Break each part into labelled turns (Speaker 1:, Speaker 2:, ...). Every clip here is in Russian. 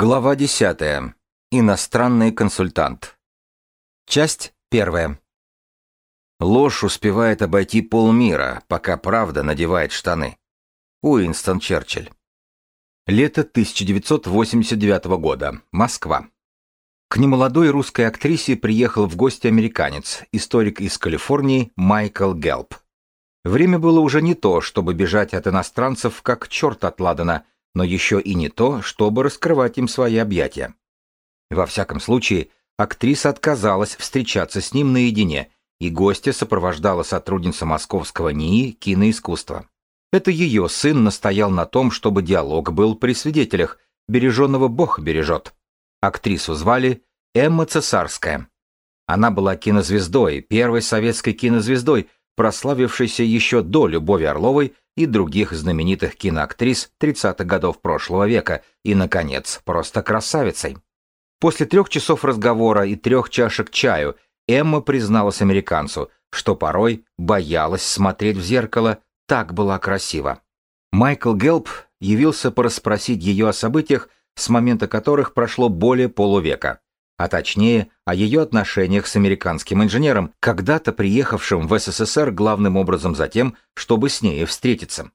Speaker 1: Глава 10. Иностранный консультант. Часть первая. Ложь успевает обойти полмира, пока правда надевает штаны. Уинстон Черчилль. Лето 1989 года. Москва. К немолодой русской актрисе приехал в гости американец, историк из Калифорнии Майкл Гелп. Время было уже не то, чтобы бежать от иностранцев, как черт от Ладана – но еще и не то, чтобы раскрывать им свои объятия. Во всяком случае, актриса отказалась встречаться с ним наедине, и гостья сопровождала сотрудница московского НИИ киноискусства. Это ее сын настоял на том, чтобы диалог был при свидетелях, береженного Бог бережет. Актрису звали Эмма Цесарская. Она была кинозвездой, первой советской кинозвездой, прославившейся еще до Любови Орловой и других знаменитых киноактрис 30-х годов прошлого века, и, наконец, просто красавицей. После трех часов разговора и трех чашек чаю Эмма призналась американцу, что порой боялась смотреть в зеркало, так была красива. Майкл Гелп явился порасспросить ее о событиях, с момента которых прошло более полувека, а точнее о ее отношениях с американским инженером, когда-то приехавшим в СССР главным образом за тем, чтобы с ней встретиться.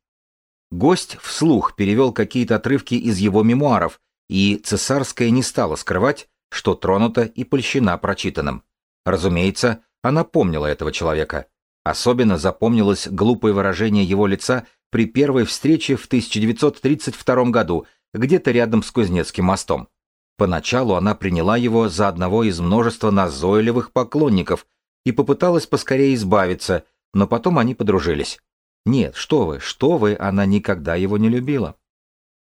Speaker 1: Гость вслух перевел какие-то отрывки из его мемуаров, и цесарская не стала скрывать, что тронута и польщена прочитанным. Разумеется, она помнила этого человека. Особенно запомнилось глупое выражение его лица при первой встрече в 1932 году, где-то рядом с Кузнецким мостом. Поначалу она приняла его за одного из множества назойливых поклонников и попыталась поскорее избавиться, но потом они подружились. Нет, что вы, что вы, она никогда его не любила.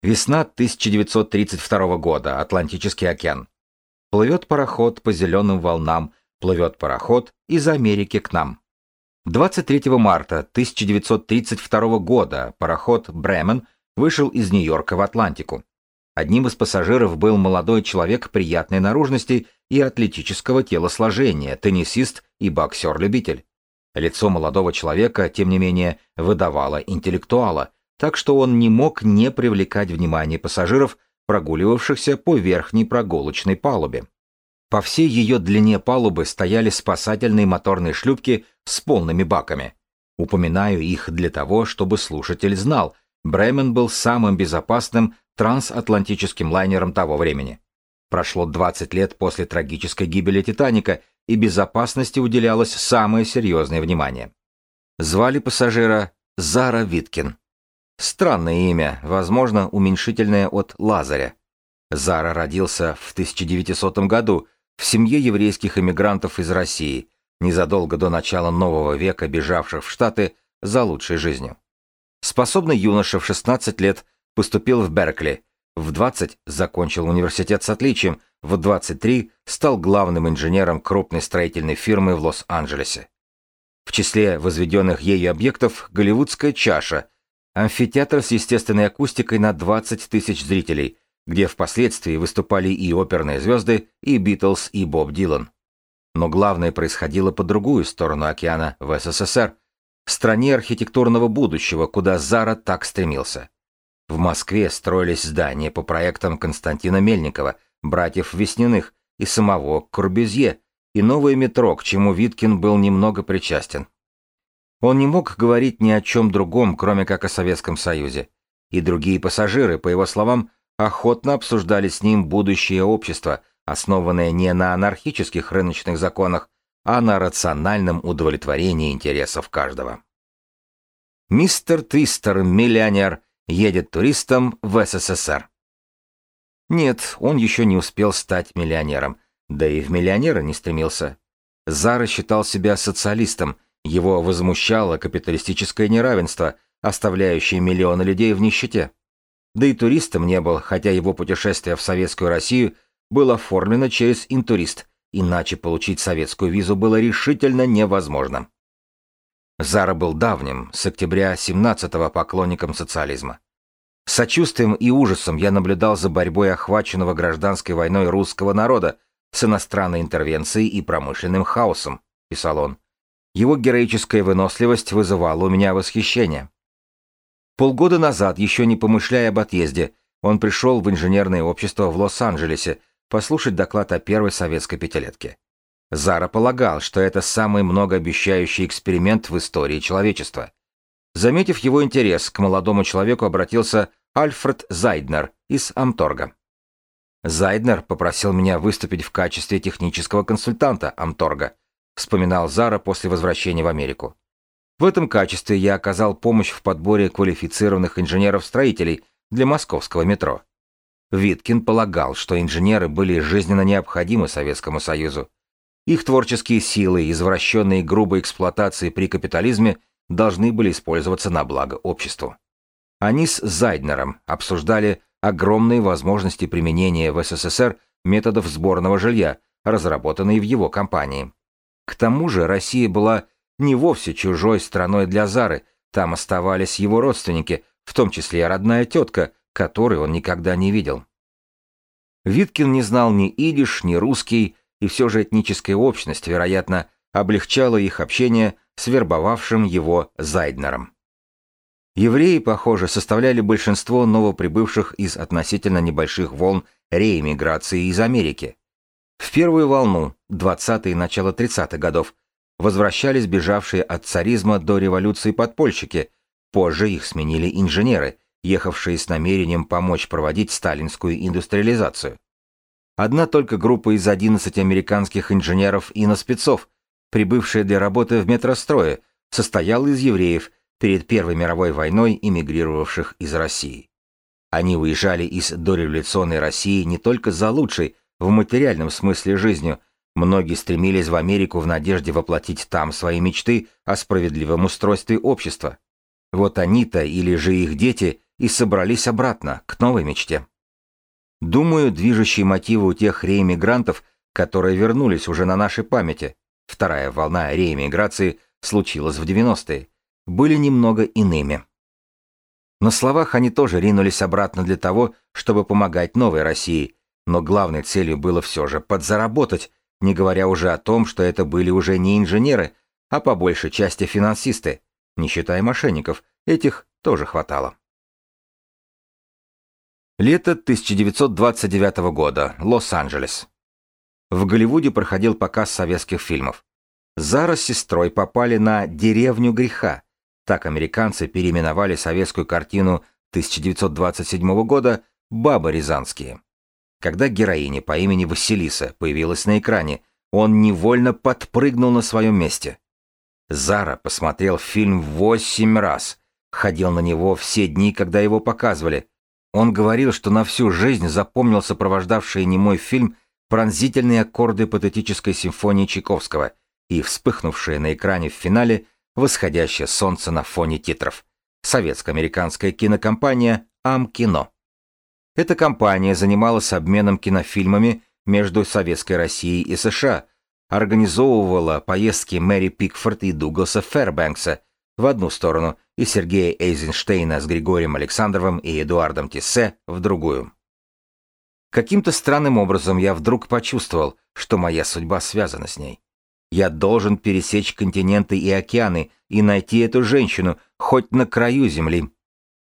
Speaker 1: Весна 1932 года, Атлантический океан. Плывет пароход по зеленым волнам, плывет пароход из Америки к нам. 23 марта 1932 года пароход «Бремен» вышел из Нью-Йорка в Атлантику. Одним из пассажиров был молодой человек приятной наружности и атлетического телосложения, теннисист и боксер-любитель. Лицо молодого человека, тем не менее, выдавало интеллектуала, так что он не мог не привлекать внимание пассажиров, прогуливавшихся по верхней прогулочной палубе. По всей ее длине палубы стояли спасательные моторные шлюпки с полными баками. Упоминаю их для того, чтобы слушатель знал, Бремен был самым безопасным трансатлантическим лайнером того времени. Прошло 20 лет после трагической гибели «Титаника», и безопасности уделялось самое серьезное внимание. Звали пассажира Зара Виткин. Странное имя, возможно, уменьшительное от Лазаря. Зара родился в 1900 году в семье еврейских эмигрантов из России, незадолго до начала нового века бежавших в Штаты за лучшей жизнью. Способный юноша в 16 лет поступил в Беркли, в 20 закончил университет с отличием, в 23 стал главным инженером крупной строительной фирмы в Лос-Анджелесе. В числе возведенных ею объектов голливудская чаша, амфитеатр с естественной акустикой на 20 тысяч зрителей, где впоследствии выступали и оперные звезды, и Битлз, и Боб Дилан. Но главное происходило по другую сторону океана, в СССР, в стране архитектурного будущего, куда Зара так стремился. В Москве строились здания по проектам Константина Мельникова, братьев Весняных и самого Корбюзье, и новое метро, к чему Виткин был немного причастен. Он не мог говорить ни о чем другом, кроме как о Советском Союзе. И другие пассажиры, по его словам, охотно обсуждали с ним будущее общество, основанное не на анархических рыночных законах, а на рациональном удовлетворении интересов каждого. Мистер Твистер, миллионер, едет туристом в СССР. Нет, он еще не успел стать миллионером, да и в миллионера не стремился. Зара считал себя социалистом, его возмущало капиталистическое неравенство, оставляющее миллионы людей в нищете. Да и туристом не был, хотя его путешествие в советскую Россию было оформлено через интурист, иначе получить советскую визу было решительно невозможно. Зара был давним, с октября 17-го поклонником социализма. С сочувствием и ужасом я наблюдал за борьбой охваченного гражданской войной русского народа с иностранной интервенцией и промышленным хаосом, писал он. Его героическая выносливость вызывала у меня восхищение. Полгода назад, еще не помышляя об отъезде, он пришел в инженерное общество в Лос-Анджелесе послушать доклад о первой советской пятилетке. Зара полагал, что это самый многообещающий эксперимент в истории человечества. Заметив его интерес, к молодому человеку обратился Альфред Зайднер из Амторга. Зайднер попросил меня выступить в качестве технического консультанта Амторга, вспоминал Зара после возвращения в Америку. В этом качестве я оказал помощь в подборе квалифицированных инженеров-строителей для московского метро. Виткин полагал, что инженеры были жизненно необходимы Советскому Союзу. Их творческие силы, извращенные грубой эксплуатацией при капитализме, должны были использоваться на благо обществу. Они с Зайднером обсуждали огромные возможности применения в СССР методов сборного жилья, разработанные в его компании. К тому же Россия была не вовсе чужой страной для Зары, там оставались его родственники, в том числе родная тетка, которую он никогда не видел. Виткин не знал ни идиш, ни русский, и все же этническая общность, вероятно, облегчала их общение с вербовавшим его Зайднером. Евреи, похоже, составляли большинство новоприбывших из относительно небольших волн реэмиграции из Америки. В первую волну, 20-е и начало 30-х годов, возвращались бежавшие от царизма до революции подпольщики, позже их сменили инженеры, ехавшие с намерением помочь проводить сталинскую индустриализацию. Одна только группа из 11 американских инженеров и наспецов, прибывшая для работы в метрострое, состояла из евреев, перед Первой мировой войной эмигрировавших из России. Они уезжали из дореволюционной России не только за лучшей, в материальном смысле жизнью, многие стремились в Америку в надежде воплотить там свои мечты о справедливом устройстве общества. Вот они-то или же их дети и собрались обратно, к новой мечте. Думаю, движущие мотивы у тех реэмигрантов, которые вернулись уже на нашей памяти, вторая волна реэмиграции случилась в 90-е, были немного иными. На словах они тоже ринулись обратно для того, чтобы помогать новой России, но главной целью было все же подзаработать, не говоря уже о том, что это были уже не инженеры, а по большей части финансисты, не считая мошенников, этих тоже хватало. Лето 1929 года. Лос-Анджелес. В Голливуде проходил показ советских фильмов. Зара с сестрой попали на «Деревню греха». Так американцы переименовали советскую картину 1927 года «Баба Рязанские». Когда героиня по имени Василиса появилась на экране, он невольно подпрыгнул на своем месте. Зара посмотрел фильм восемь раз, ходил на него все дни, когда его показывали – он говорил, что на всю жизнь запомнил сопровождавший немой фильм пронзительные аккорды патетической симфонии Чайковского и вспыхнувшее на экране в финале восходящее солнце на фоне титров. Советско-американская кинокомпания «Ам-кино». Эта компания занималась обменом кинофильмами между Советской Россией и США, организовывала поездки Мэри Пикфорд и Дугласа Фэрбэнкса в одну сторону и Сергея Эйзенштейна с Григорием Александровым и Эдуардом Тиссе в другую. Каким-то странным образом я вдруг почувствовал, что моя судьба связана с ней. Я должен пересечь континенты и океаны и найти эту женщину хоть на краю земли.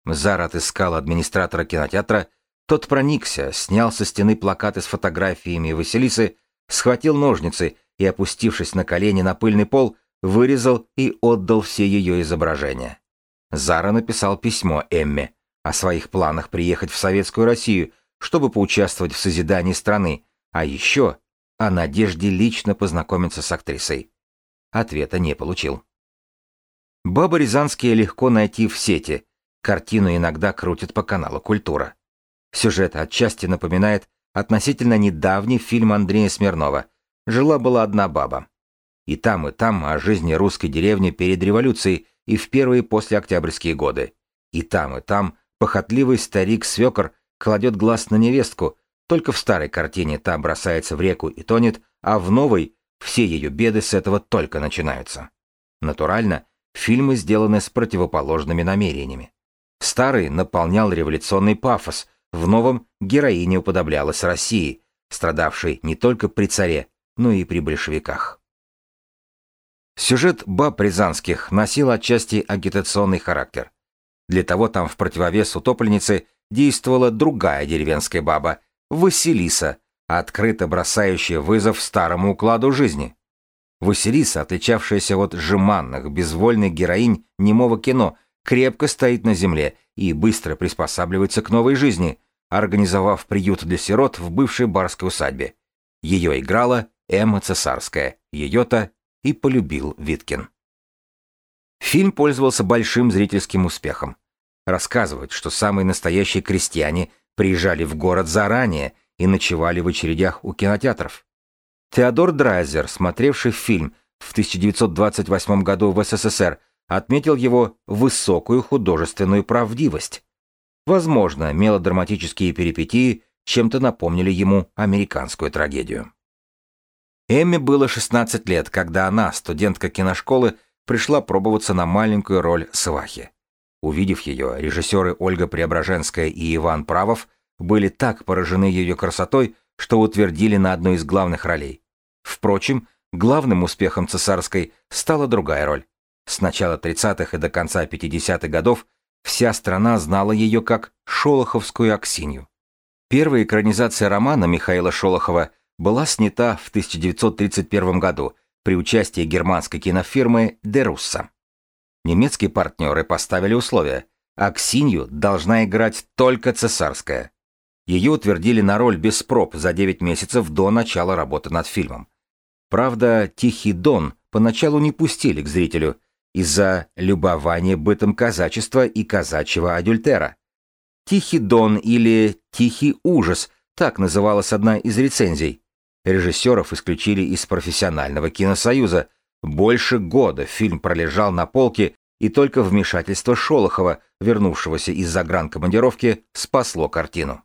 Speaker 1: Зар отыскал администратора кинотеатра, тот проникся, снял со стены плакаты с фотографиями Василисы, схватил ножницы и, опустившись на колени на пыльный пол, вырезал и отдал все ее изображения. Зара написал письмо Эмме о своих планах приехать в Советскую Россию, чтобы поучаствовать в созидании страны, а еще о надежде лично познакомиться с актрисой. Ответа не получил. Баба Рязанские легко найти в сети. Картину иногда крутят по каналу «Культура». Сюжет отчасти напоминает относительно недавний фильм Андрея Смирнова «Жила-была одна баба». И там, и там о жизни русской деревни перед революцией и в первые послеоктябрьские годы. И там, и там похотливый старик-свекор кладет глаз на невестку, только в старой картине та бросается в реку и тонет, а в новой все ее беды с этого только начинаются. Натурально, фильмы сделаны с противоположными намерениями. Старый наполнял революционный пафос, в новом героиня уподоблялась России, страдавшей не только при царе, но и при большевиках. Сюжет баб рязанских носил отчасти агитационный характер. Для того там в противовес утопленнице действовала другая деревенская баба, Василиса, открыто бросающая вызов старому укладу жизни. Василиса, отличавшаяся от жеманных, безвольных героинь немого кино, крепко стоит на земле и быстро приспосабливается к новой жизни, организовав приют для сирот в бывшей барской усадьбе. Ее играла Эмма Цесарская, ее-то и полюбил Виткин. Фильм пользовался большим зрительским успехом. Рассказывают, что самые настоящие крестьяне приезжали в город заранее и ночевали в очередях у кинотеатров. Теодор Драйзер, смотревший фильм в 1928 году в СССР, отметил его высокую художественную правдивость. Возможно, мелодраматические перипетии чем-то напомнили ему американскую трагедию. Эмме было 16 лет, когда она, студентка киношколы, пришла пробоваться на маленькую роль свахи. Увидев ее, режиссеры Ольга Преображенская и Иван Правов были так поражены ее красотой, что утвердили на одну из главных ролей. Впрочем, главным успехом цесарской стала другая роль. С начала 30-х и до конца 50-х годов вся страна знала ее как Шолоховскую Аксинью. Первая экранизация романа Михаила Шолохова была снята в 1931 году при участии германской кинофирмы «Дерусса». Немецкие партнеры поставили условия. Аксинью должна играть только цесарская. Ее утвердили на роль без проб за 9 месяцев до начала работы над фильмом. Правда, «Тихий дон» поначалу не пустили к зрителю из-за любования бытом казачества и казачьего адюльтера. «Тихий дон» или «Тихий ужас» — так называлась одна из рецензий. Режиссеров исключили из профессионального киносоюза. Больше года фильм пролежал на полке, и только вмешательство Шолохова, вернувшегося из загранкомандировки, спасло картину.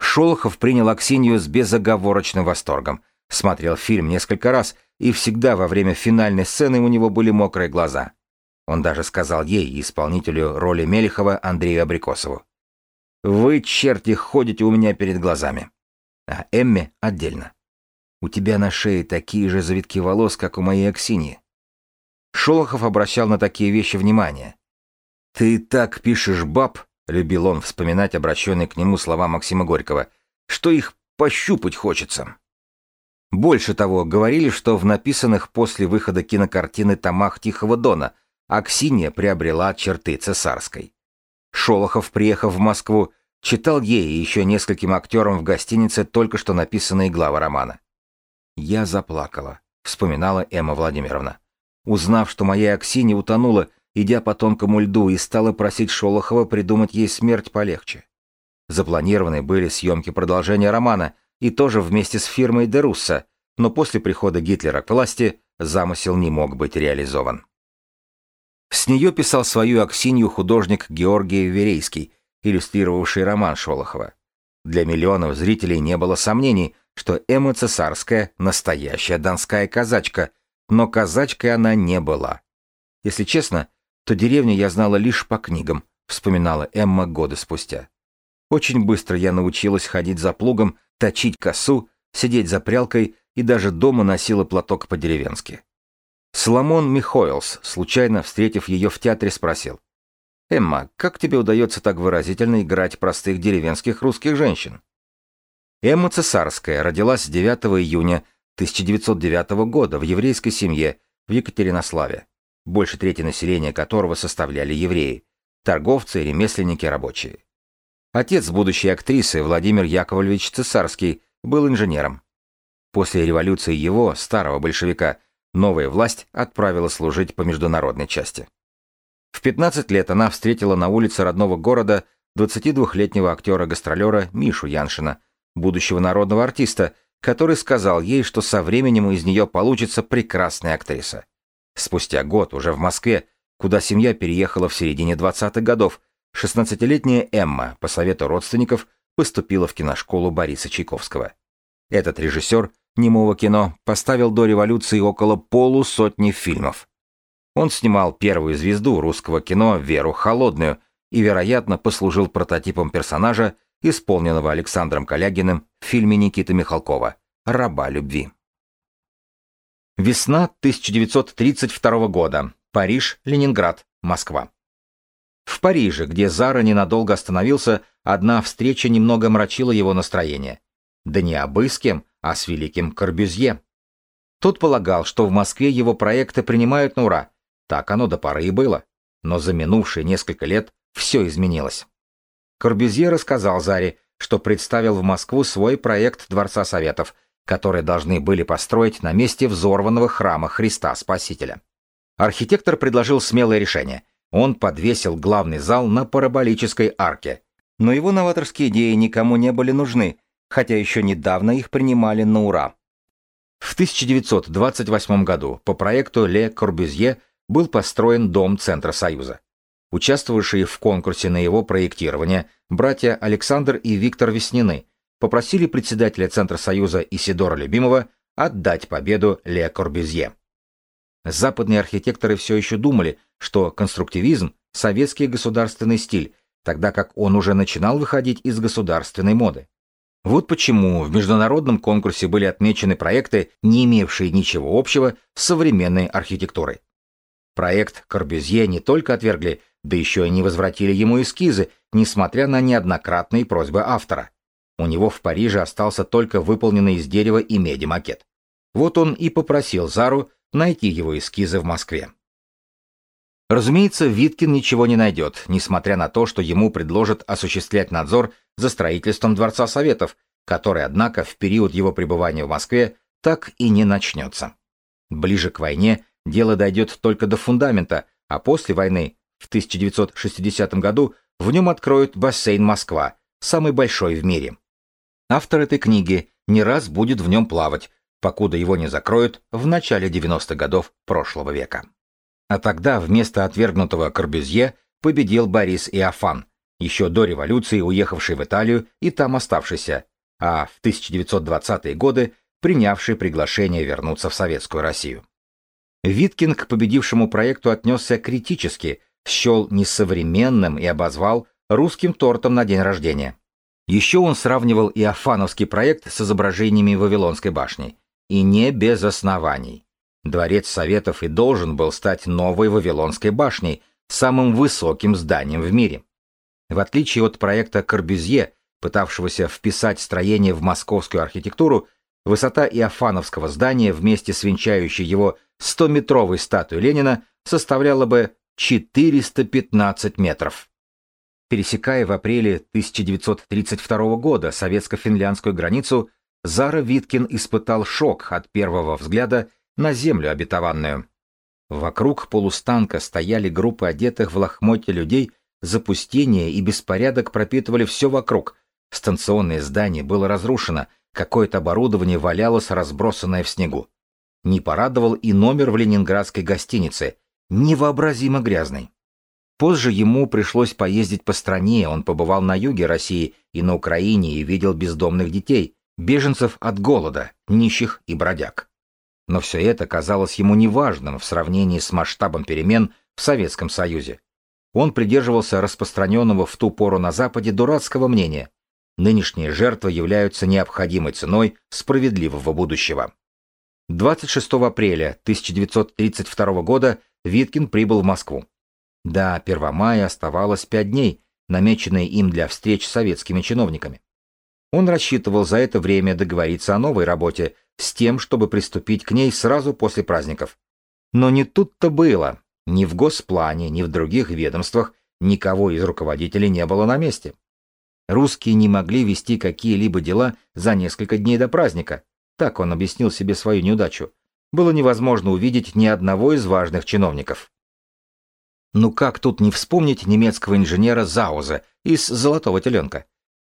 Speaker 1: Шолохов принял Аксинью с безоговорочным восторгом, смотрел фильм несколько раз, и всегда во время финальной сцены у него были мокрые глаза. Он даже сказал ей, исполнителю роли Мелехова Андрею Абрикосову. «Вы, черти, ходите у меня перед глазами» а Эмме отдельно. У тебя на шее такие же завитки волос, как у моей Аксиньи. Шолохов обращал на такие вещи внимание. «Ты так пишешь баб», — любил он вспоминать обращенные к нему слова Максима Горького, «что их пощупать хочется». Больше того, говорили, что в написанных после выхода кинокартины томах Тихого Дона Аксинья приобрела черты цесарской. Шолохов, приехав в Москву, Читал ей и еще нескольким актерам в гостинице только что написанные главы романа. «Я заплакала», — вспоминала Эмма Владимировна. Узнав, что моя Аксинья утонула, идя по тонкому льду, и стала просить Шолохова придумать ей смерть полегче. Запланированы были съемки продолжения романа, и тоже вместе с фирмой Дерусса, но после прихода Гитлера к власти замысел не мог быть реализован. С нее писал свою Аксинью художник Георгий Верейский, иллюстрировавший роман Шолохова. Для миллионов зрителей не было сомнений, что Эмма Цесарская – настоящая донская казачка, но казачкой она не была. Если честно, то деревню я знала лишь по книгам, вспоминала Эмма годы спустя. Очень быстро я научилась ходить за плугом, точить косу, сидеть за прялкой и даже дома носила платок по-деревенски. Соломон Михоэлс, случайно встретив ее в театре, спросил. Эмма, как тебе удается так выразительно играть простых деревенских русских женщин? Эмма Цесарская родилась 9 июня 1909 года в еврейской семье в Екатеринославе, больше трети населения которого составляли евреи, торговцы, ремесленники, рабочие. Отец будущей актрисы Владимир Яковлевич Цесарский был инженером. После революции его, старого большевика, новая власть отправила служить по международной части. В 15 лет она встретила на улице родного города 22-летнего актера-гастролера Мишу Яншина, будущего народного артиста, который сказал ей, что со временем из нее получится прекрасная актриса. Спустя год, уже в Москве, куда семья переехала в середине 20-х годов, 16-летняя Эмма, по совету родственников, поступила в киношколу Бориса Чайковского. Этот режиссер немого кино поставил до революции около полусотни фильмов. Он снимал первую звезду русского кино Веру Холодную и, вероятно, послужил прототипом персонажа, исполненного Александром Калягиным в фильме Никиты Михалкова «Раба любви». Весна 1932 года. Париж, Ленинград, Москва. В Париже, где Зара ненадолго остановился, одна встреча немного мрачила его настроение. Да не абы с кем, а с великим Корбюзье. Тот полагал, что в Москве его проекты принимают на ура. Так оно до поры и было. Но за минувшие несколько лет все изменилось. Корбюзье рассказал Заре, что представил в Москву свой проект Дворца Советов, который должны были построить на месте взорванного храма Христа Спасителя. Архитектор предложил смелое решение. Он подвесил главный зал на параболической арке. Но его новаторские идеи никому не были нужны, хотя еще недавно их принимали на ура. В 1928 году по проекту Ле Корбюзье был построен Дом Центра Союза. Участвовавшие в конкурсе на его проектирование братья Александр и Виктор Веснины попросили председателя Центра Союза Исидора Любимого отдать победу Ле Корбюзье. Западные архитекторы все еще думали, что конструктивизм – советский государственный стиль, тогда как он уже начинал выходить из государственной моды. Вот почему в международном конкурсе были отмечены проекты, не имевшие ничего общего с современной архитектурой. Проект Корбюзье не только отвергли, да еще и не возвратили ему эскизы, несмотря на неоднократные просьбы автора. У него в Париже остался только выполненный из дерева и меди макет. Вот он и попросил Зару найти его эскизы в Москве. Разумеется, Виткин ничего не найдет, несмотря на то, что ему предложат осуществлять надзор за строительством Дворца Советов, который, однако, в период его пребывания в Москве так и не начнется. Ближе к войне дело дойдет только до фундамента, а после войны, в 1960 году, в нем откроют бассейн Москва, самый большой в мире. Автор этой книги не раз будет в нем плавать, покуда его не закроют в начале 90-х годов прошлого века. А тогда вместо отвергнутого Корбюзье победил Борис Иофан, еще до революции уехавший в Италию и там оставшийся, а в 1920-е годы принявший приглашение вернуться в Советскую Россию. Виткин к победившему проекту отнесся критически, счел несовременным и обозвал русским тортом на день рождения. Еще он сравнивал Иофановский проект с изображениями Вавилонской башни. И не без оснований. Дворец Советов и должен был стать новой Вавилонской башней, самым высоким зданием в мире. В отличие от проекта Корбюзье, пытавшегося вписать строение в московскую архитектуру, высота Иофановского здания вместе с венчающей его 100-метровой статуей Ленина составляла бы 415 метров. Пересекая в апреле 1932 года советско-финляндскую границу, Зара Виткин испытал шок от первого взгляда на землю обетованную. Вокруг полустанка стояли группы одетых в лохмотья людей, запустение и беспорядок пропитывали все вокруг. Станционное здание было разрушено, какое-то оборудование валялось, разбросанное в снегу. Не порадовал и номер в ленинградской гостинице, невообразимо грязный. Позже ему пришлось поездить по стране, он побывал на юге России и на Украине и видел бездомных детей, беженцев от голода, нищих и бродяг. Но все это казалось ему неважным в сравнении с масштабом перемен в Советском Союзе. Он придерживался распространенного в ту пору на Западе дурацкого мнения. Нынешние жертвы являются необходимой ценой справедливого будущего. 26 апреля 1932 года Виткин прибыл в Москву. До 1 мая оставалось пять дней, намеченные им для встреч с советскими чиновниками. Он рассчитывал за это время договориться о новой работе с тем, чтобы приступить к ней сразу после праздников. Но не тут-то было. Ни в Госплане, ни в других ведомствах никого из руководителей не было на месте. Русские не могли вести какие-либо дела за несколько дней до праздника. Так он объяснил себе свою неудачу. Было невозможно увидеть ни одного из важных чиновников. Ну как тут не вспомнить немецкого инженера Зауза из «Золотого теленка»?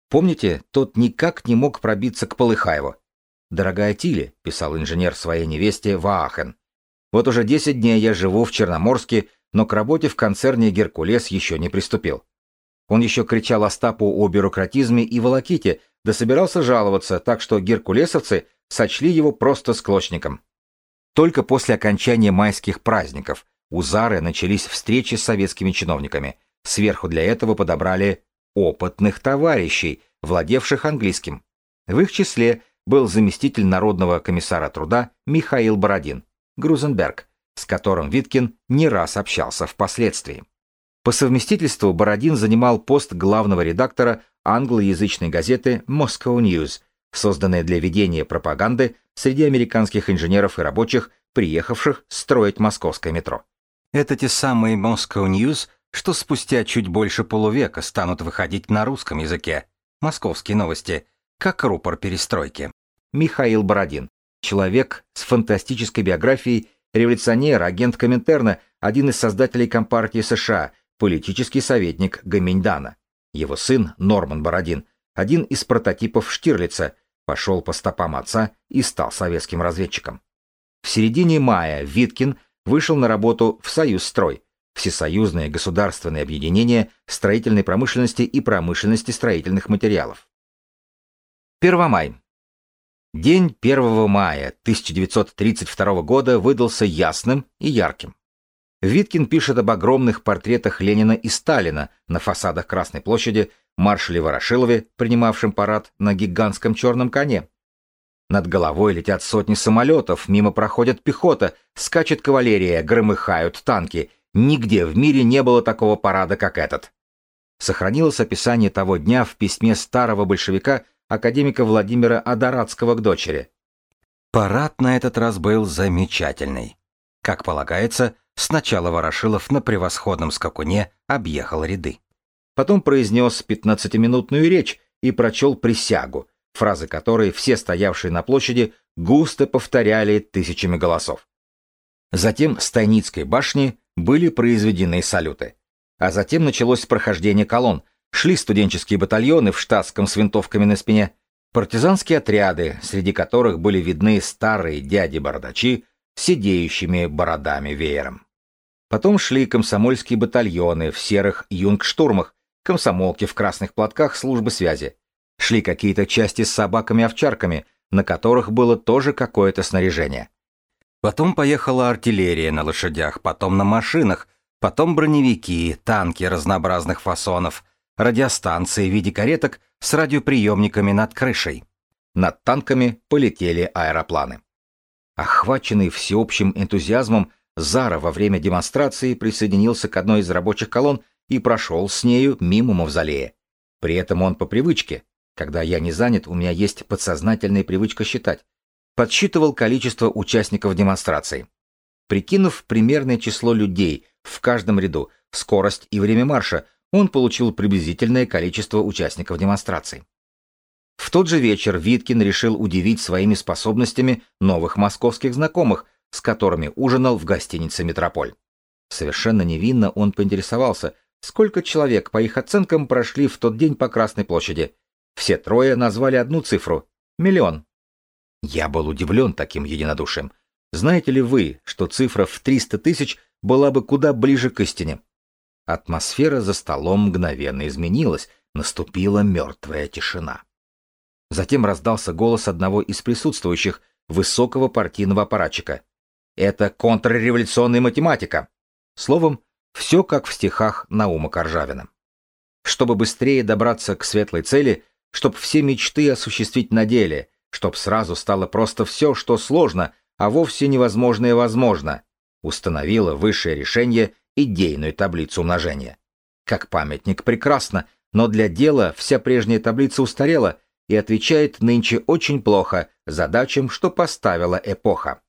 Speaker 1: Помните, тот никак не мог пробиться к Полыхаеву. «Дорогая Тиле», — писал инженер своей невесте Ваахен, «вот уже 10 дней я живу в Черноморске, но к работе в концерне «Геркулес» еще не приступил». Он еще кричал Остапу о бюрократизме и волоките, да собирался жаловаться, так что геркулесовцы сочли его просто склочником. Только после окончания майских праздников у Зары начались встречи с советскими чиновниками. Сверху для этого подобрали опытных товарищей, владевших английским. В их числе был заместитель Народного комиссара труда Михаил Бородин, Грузенберг, с которым Виткин не раз общался впоследствии. По совместительству Бородин занимал пост главного редактора англоязычной газеты Moscow News, созданной для ведения пропаганды среди американских инженеров и рабочих, приехавших строить московское метро. Это те самые Moscow News, что спустя чуть больше полувека станут выходить на русском языке. Московские новости, как рупор перестройки. Михаил Бородин. Человек с фантастической биографией, революционер, агент Коминтерна, один из создателей Компартии США, политический советник Гаминьдана. Его сын Норман Бородин, один из прототипов Штирлица, пошел по стопам отца и стал советским разведчиком. В середине мая Виткин вышел на работу в Союзстрой, Всесоюзное государственное объединение строительной промышленности и промышленности строительных материалов. Первомай. День 1 мая 1932 года выдался ясным и ярким. Виткин пишет об огромных портретах Ленина и Сталина на фасадах Красной площади, маршале Ворошилове, принимавшем парад на гигантском черном коне. Над головой летят сотни самолетов, мимо проходит пехота, скачет кавалерия, громыхают танки. Нигде в мире не было такого парада, как этот. Сохранилось описание того дня в письме старого большевика академика Владимира Адорадского к дочери. Парад на этот раз был замечательный. Как полагается, Сначала Ворошилов на превосходном скакуне объехал ряды. Потом произнес пятнадцатиминутную речь и прочел присягу, фразы которой все стоявшие на площади густо повторяли тысячами голосов. Затем с Тайницкой башни были произведены салюты. А затем началось прохождение колонн, шли студенческие батальоны в штатском с винтовками на спине, партизанские отряды, среди которых были видны старые дяди-бородачи с сидеющими бородами веером. Потом шли комсомольские батальоны в серых юнгштурмах, комсомолки в красных платках службы связи. Шли какие-то части с собаками-овчарками, на которых было тоже какое-то снаряжение. Потом поехала артиллерия на лошадях, потом на машинах, потом броневики, танки разнообразных фасонов, радиостанции в виде кареток с радиоприемниками над крышей. Над танками полетели аэропланы. Охваченный всеобщим энтузиазмом, Зара во время демонстрации присоединился к одной из рабочих колонн и прошел с нею мимо мавзолея. При этом он по привычке, когда я не занят, у меня есть подсознательная привычка считать, подсчитывал количество участников демонстрации. Прикинув примерное число людей в каждом ряду, скорость и время марша, он получил приблизительное количество участников демонстрации. В тот же вечер Виткин решил удивить своими способностями новых московских знакомых, с которыми ужинал в гостинице «Метрополь». Совершенно невинно он поинтересовался, сколько человек, по их оценкам, прошли в тот день по Красной площади. Все трое назвали одну цифру — миллион. Я был удивлен таким единодушием. Знаете ли вы, что цифра в 300 тысяч была бы куда ближе к истине? Атмосфера за столом мгновенно изменилась, наступила мертвая тишина. Затем раздался голос одного из присутствующих, высокого партийного аппаратчика. Это контрреволюционная математика. Словом, все как в стихах Наума Коржавина. Чтобы быстрее добраться к светлой цели, чтобы все мечты осуществить на деле, чтобы сразу стало просто все, что сложно, а вовсе невозможное возможно, установила высшее решение идейную таблицу умножения. Как памятник прекрасно, но для дела вся прежняя таблица устарела и отвечает нынче очень плохо задачам, что поставила эпоха.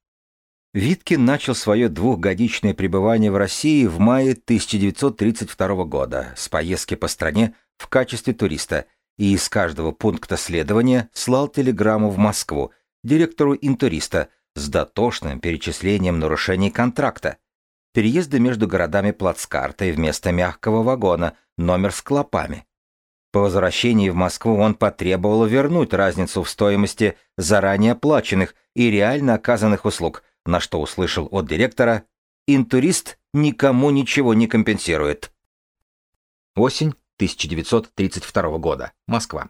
Speaker 1: Виткин начал свое двухгодичное пребывание в России в мае 1932 года с поездки по стране в качестве туриста и из каждого пункта следования слал телеграмму в Москву директору интуриста с дотошным перечислением нарушений контракта, переезды между городами плацкартой вместо мягкого вагона, номер с клопами. По возвращении в Москву он потребовал вернуть разницу в стоимости заранее оплаченных и реально оказанных услуг – на что услышал от директора «Интурист никому ничего не компенсирует». Осень 1932 года. Москва.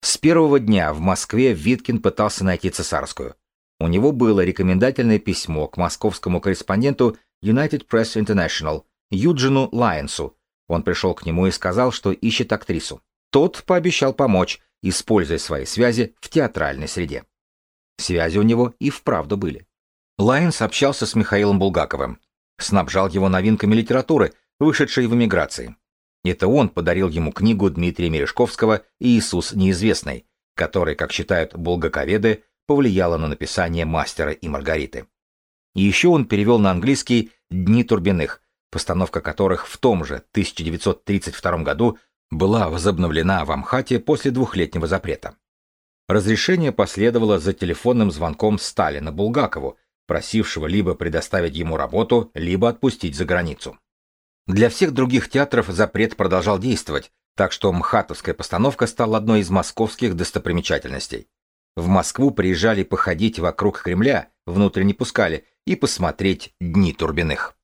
Speaker 1: С первого дня в Москве Виткин пытался найти цесарскую. У него было рекомендательное письмо к московскому корреспонденту United Press International Юджину Лайенсу. Он пришел к нему и сказал, что ищет актрису. Тот пообещал помочь, используя свои связи в театральной среде. Связи у него и вправду были. Лайнс общался с Михаилом Булгаковым, снабжал его новинками литературы, вышедший в эмиграции. Это он подарил ему книгу Дмитрия Мережковского «Иисус неизвестный», которая, как считают булгаковеды, повлияла на написание «Мастера и Маргариты». И еще он перевел на английский «Дни Турбиных», постановка которых в том же 1932 году была возобновлена в Амхате после двухлетнего запрета. Разрешение последовало за телефонным звонком Сталина Булгакову, просившего либо предоставить ему работу, либо отпустить за границу. Для всех других театров запрет продолжал действовать, так что МХАТовская постановка стала одной из московских достопримечательностей. В Москву приезжали походить вокруг Кремля, внутрь не пускали, и посмотреть Дни Турбиных.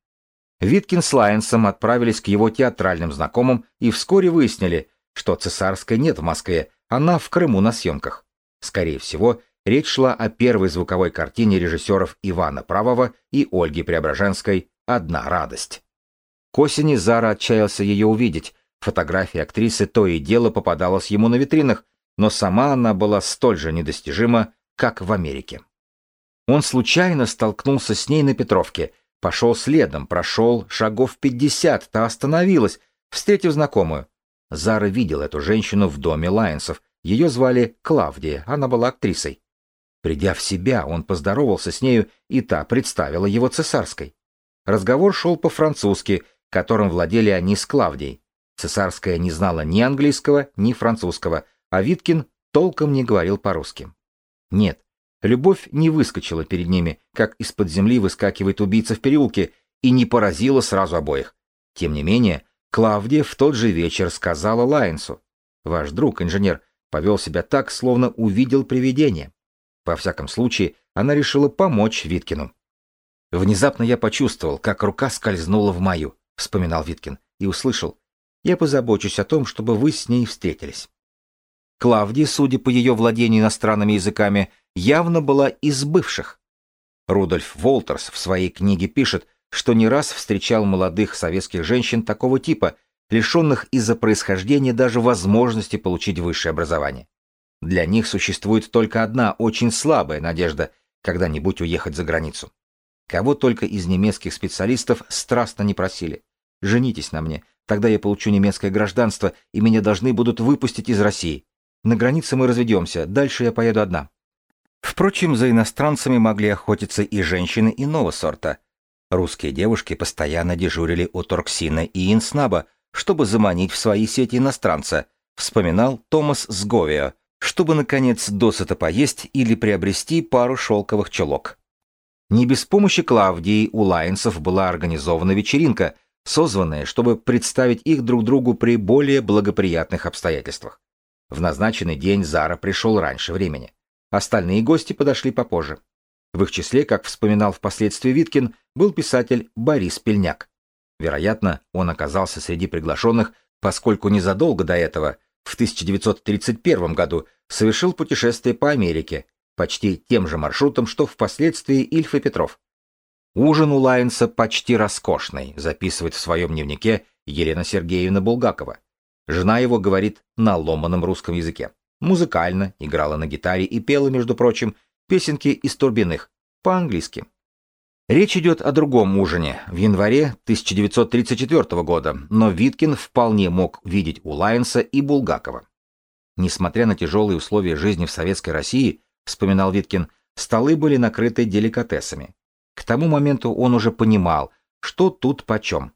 Speaker 1: Виткин с Лайенсом отправились к его театральным знакомым и вскоре выяснили, что цесарской нет в Москве, она в Крыму на съемках. Скорее всего, речь шла о первой звуковой картине режиссеров Ивана Правого и Ольги Преображенской «Одна радость». К осени Зара отчаялся ее увидеть. Фотография актрисы то и дело попадалась ему на витринах, но сама она была столь же недостижима, как в Америке. Он случайно столкнулся с ней на Петровке – Пошел следом, прошел шагов пятьдесят, та остановилась, встретив знакомую. Зара видел эту женщину в доме Лайенсов. Ее звали Клавдия, она была актрисой. Придя в себя, он поздоровался с нею, и та представила его цесарской. Разговор шел по-французски, которым владели они с Клавдией. Цесарская не знала ни английского, ни французского, а Виткин толком не говорил по-русски. Нет, Любовь не выскочила перед ними, как из-под земли выскакивает убийца в переулке, и не поразила сразу обоих. Тем не менее, Клавдия в тот же вечер сказала Лайнсу. «Ваш друг, инженер, повел себя так, словно увидел привидение». Во всяком случае, она решила помочь Виткину. «Внезапно я почувствовал, как рука скользнула в мою», — вспоминал Виткин, и услышал. «Я позабочусь о том, чтобы вы с ней встретились». Клавдия, судя по ее владению иностранными языками, явно была из бывших. Рудольф Волтерс в своей книге пишет, что не раз встречал молодых советских женщин такого типа, лишенных из-за происхождения даже возможности получить высшее образование. Для них существует только одна очень слабая надежда когда-нибудь уехать за границу. Кого только из немецких специалистов страстно не просили. Женитесь на мне, тогда я получу немецкое гражданство, и меня должны будут выпустить из России. На границе мы разведемся, дальше я поеду одна. Впрочем, за иностранцами могли охотиться и женщины иного сорта. Русские девушки постоянно дежурили у Торксина и Инснаба, чтобы заманить в свои сети иностранца, вспоминал Томас Сговио, чтобы, наконец, досыта поесть или приобрести пару шелковых чулок. Не без помощи Клавдии у Лайнсов была организована вечеринка, созванная, чтобы представить их друг другу при более благоприятных обстоятельствах. В назначенный день Зара пришел раньше времени. Остальные гости подошли попозже. В их числе, как вспоминал впоследствии Виткин, был писатель Борис Пельняк. Вероятно, он оказался среди приглашенных, поскольку незадолго до этого, в 1931 году, совершил путешествие по Америке, почти тем же маршрутом, что впоследствии Ильф и Петров. Ужин у Лайнса почти роскошный, записывает в своем дневнике Елена Сергеевна Булгакова. Жена его говорит на ломаном русском языке. Музыкально, играла на гитаре и пела, между прочим, песенки из Турбиных, по-английски. Речь идет о другом ужине, в январе 1934 года, но Виткин вполне мог видеть у Лайенса и Булгакова. Несмотря на тяжелые условия жизни в Советской России, вспоминал Виткин, столы были накрыты деликатесами. К тому моменту он уже понимал, что тут почем.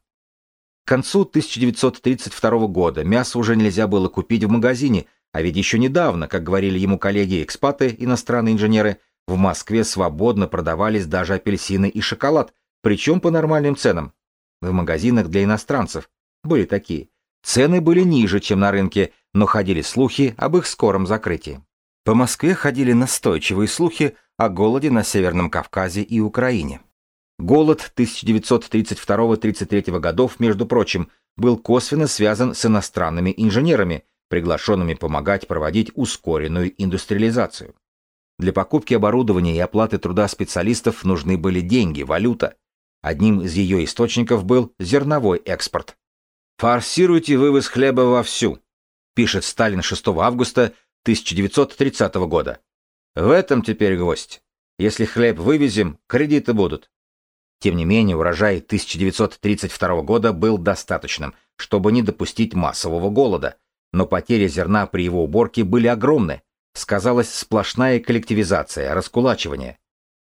Speaker 1: К концу 1932 года мясо уже нельзя было купить в магазине, а ведь еще недавно, как говорили ему коллеги-экспаты, иностранные инженеры, в Москве свободно продавались даже апельсины и шоколад, причем по нормальным ценам. В магазинах для иностранцев были такие. Цены были ниже, чем на рынке, но ходили слухи об их скором закрытии. По Москве ходили настойчивые слухи о голоде на Северном Кавказе и Украине. Голод 1932-33 годов, между прочим, был косвенно связан с иностранными инженерами, приглашенными помогать проводить ускоренную индустриализацию. Для покупки оборудования и оплаты труда специалистов нужны были деньги, валюта. Одним из ее источников был зерновой экспорт. «Форсируйте вывоз хлеба вовсю», пишет Сталин 6 августа 1930 года. В этом теперь гвоздь. Если хлеб вывезем, кредиты будут. Тем не менее, урожай 1932 года был достаточным, чтобы не допустить массового голода, но потери зерна при его уборке были огромны. Сказалась сплошная коллективизация, раскулачивание.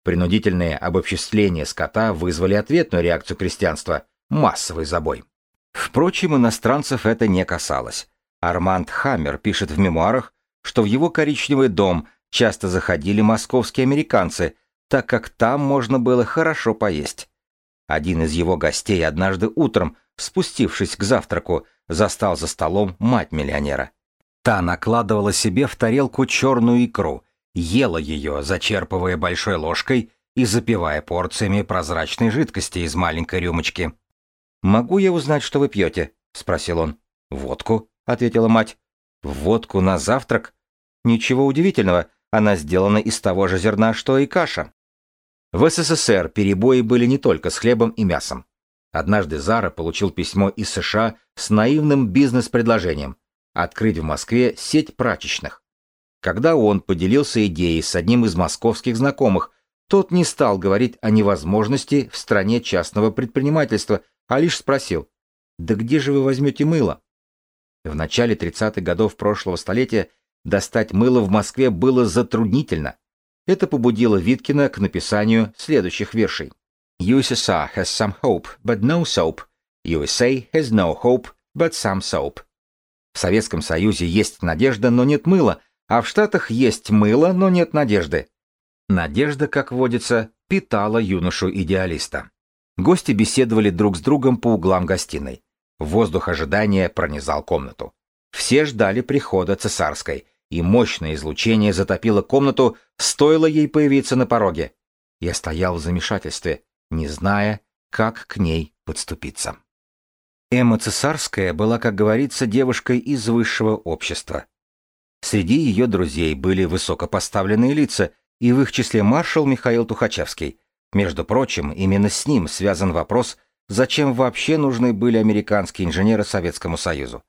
Speaker 1: Принудительные обобществления скота вызвали ответную реакцию крестьянства – массовый забой. Впрочем, иностранцев это не касалось. Арманд Хаммер пишет в мемуарах, что в его коричневый дом часто заходили московские американцы, так как там можно было хорошо поесть. Один из его гостей однажды утром, спустившись к завтраку, застал за столом мать миллионера. Та накладывала себе в тарелку черную икру, ела ее, зачерпывая большой ложкой и запивая порциями прозрачной жидкости из маленькой рюмочки. «Могу я узнать, что вы пьете?» — спросил он. «Водку», — ответила мать. «Водку на завтрак? Ничего удивительного, она сделана из того же зерна, что и каша». В СССР перебои были не только с хлебом и мясом. Однажды Зара получил письмо из США с наивным бизнес-предложением открыть в Москве сеть прачечных. Когда он поделился идеей с одним из московских знакомых, тот не стал говорить о невозможности в стране частного предпринимательства, а лишь спросил, «Да где же вы возьмете мыло?» В начале 30-х годов прошлого столетия достать мыло в Москве было затруднительно. Это побудило Виткина к написанию следующих вершей. USSR has some hope, but no soap. USA has no hope, but some soap. В Советском Союзе есть надежда, но нет мыла, а в Штатах есть мыло, но нет надежды. Надежда, как водится, питала юношу-идеалиста. Гости беседовали друг с другом по углам гостиной. Воздух ожидания пронизал комнату. Все ждали прихода цесарской, и мощное излучение затопило комнату, стоило ей появиться на пороге. Я стоял в замешательстве, не зная, как к ней подступиться. Эмма Цесарская была, как говорится, девушкой из высшего общества. Среди ее друзей были высокопоставленные лица, и в их числе маршал Михаил Тухачевский. Между прочим, именно с ним связан вопрос, зачем вообще нужны были американские инженеры Советскому Союзу.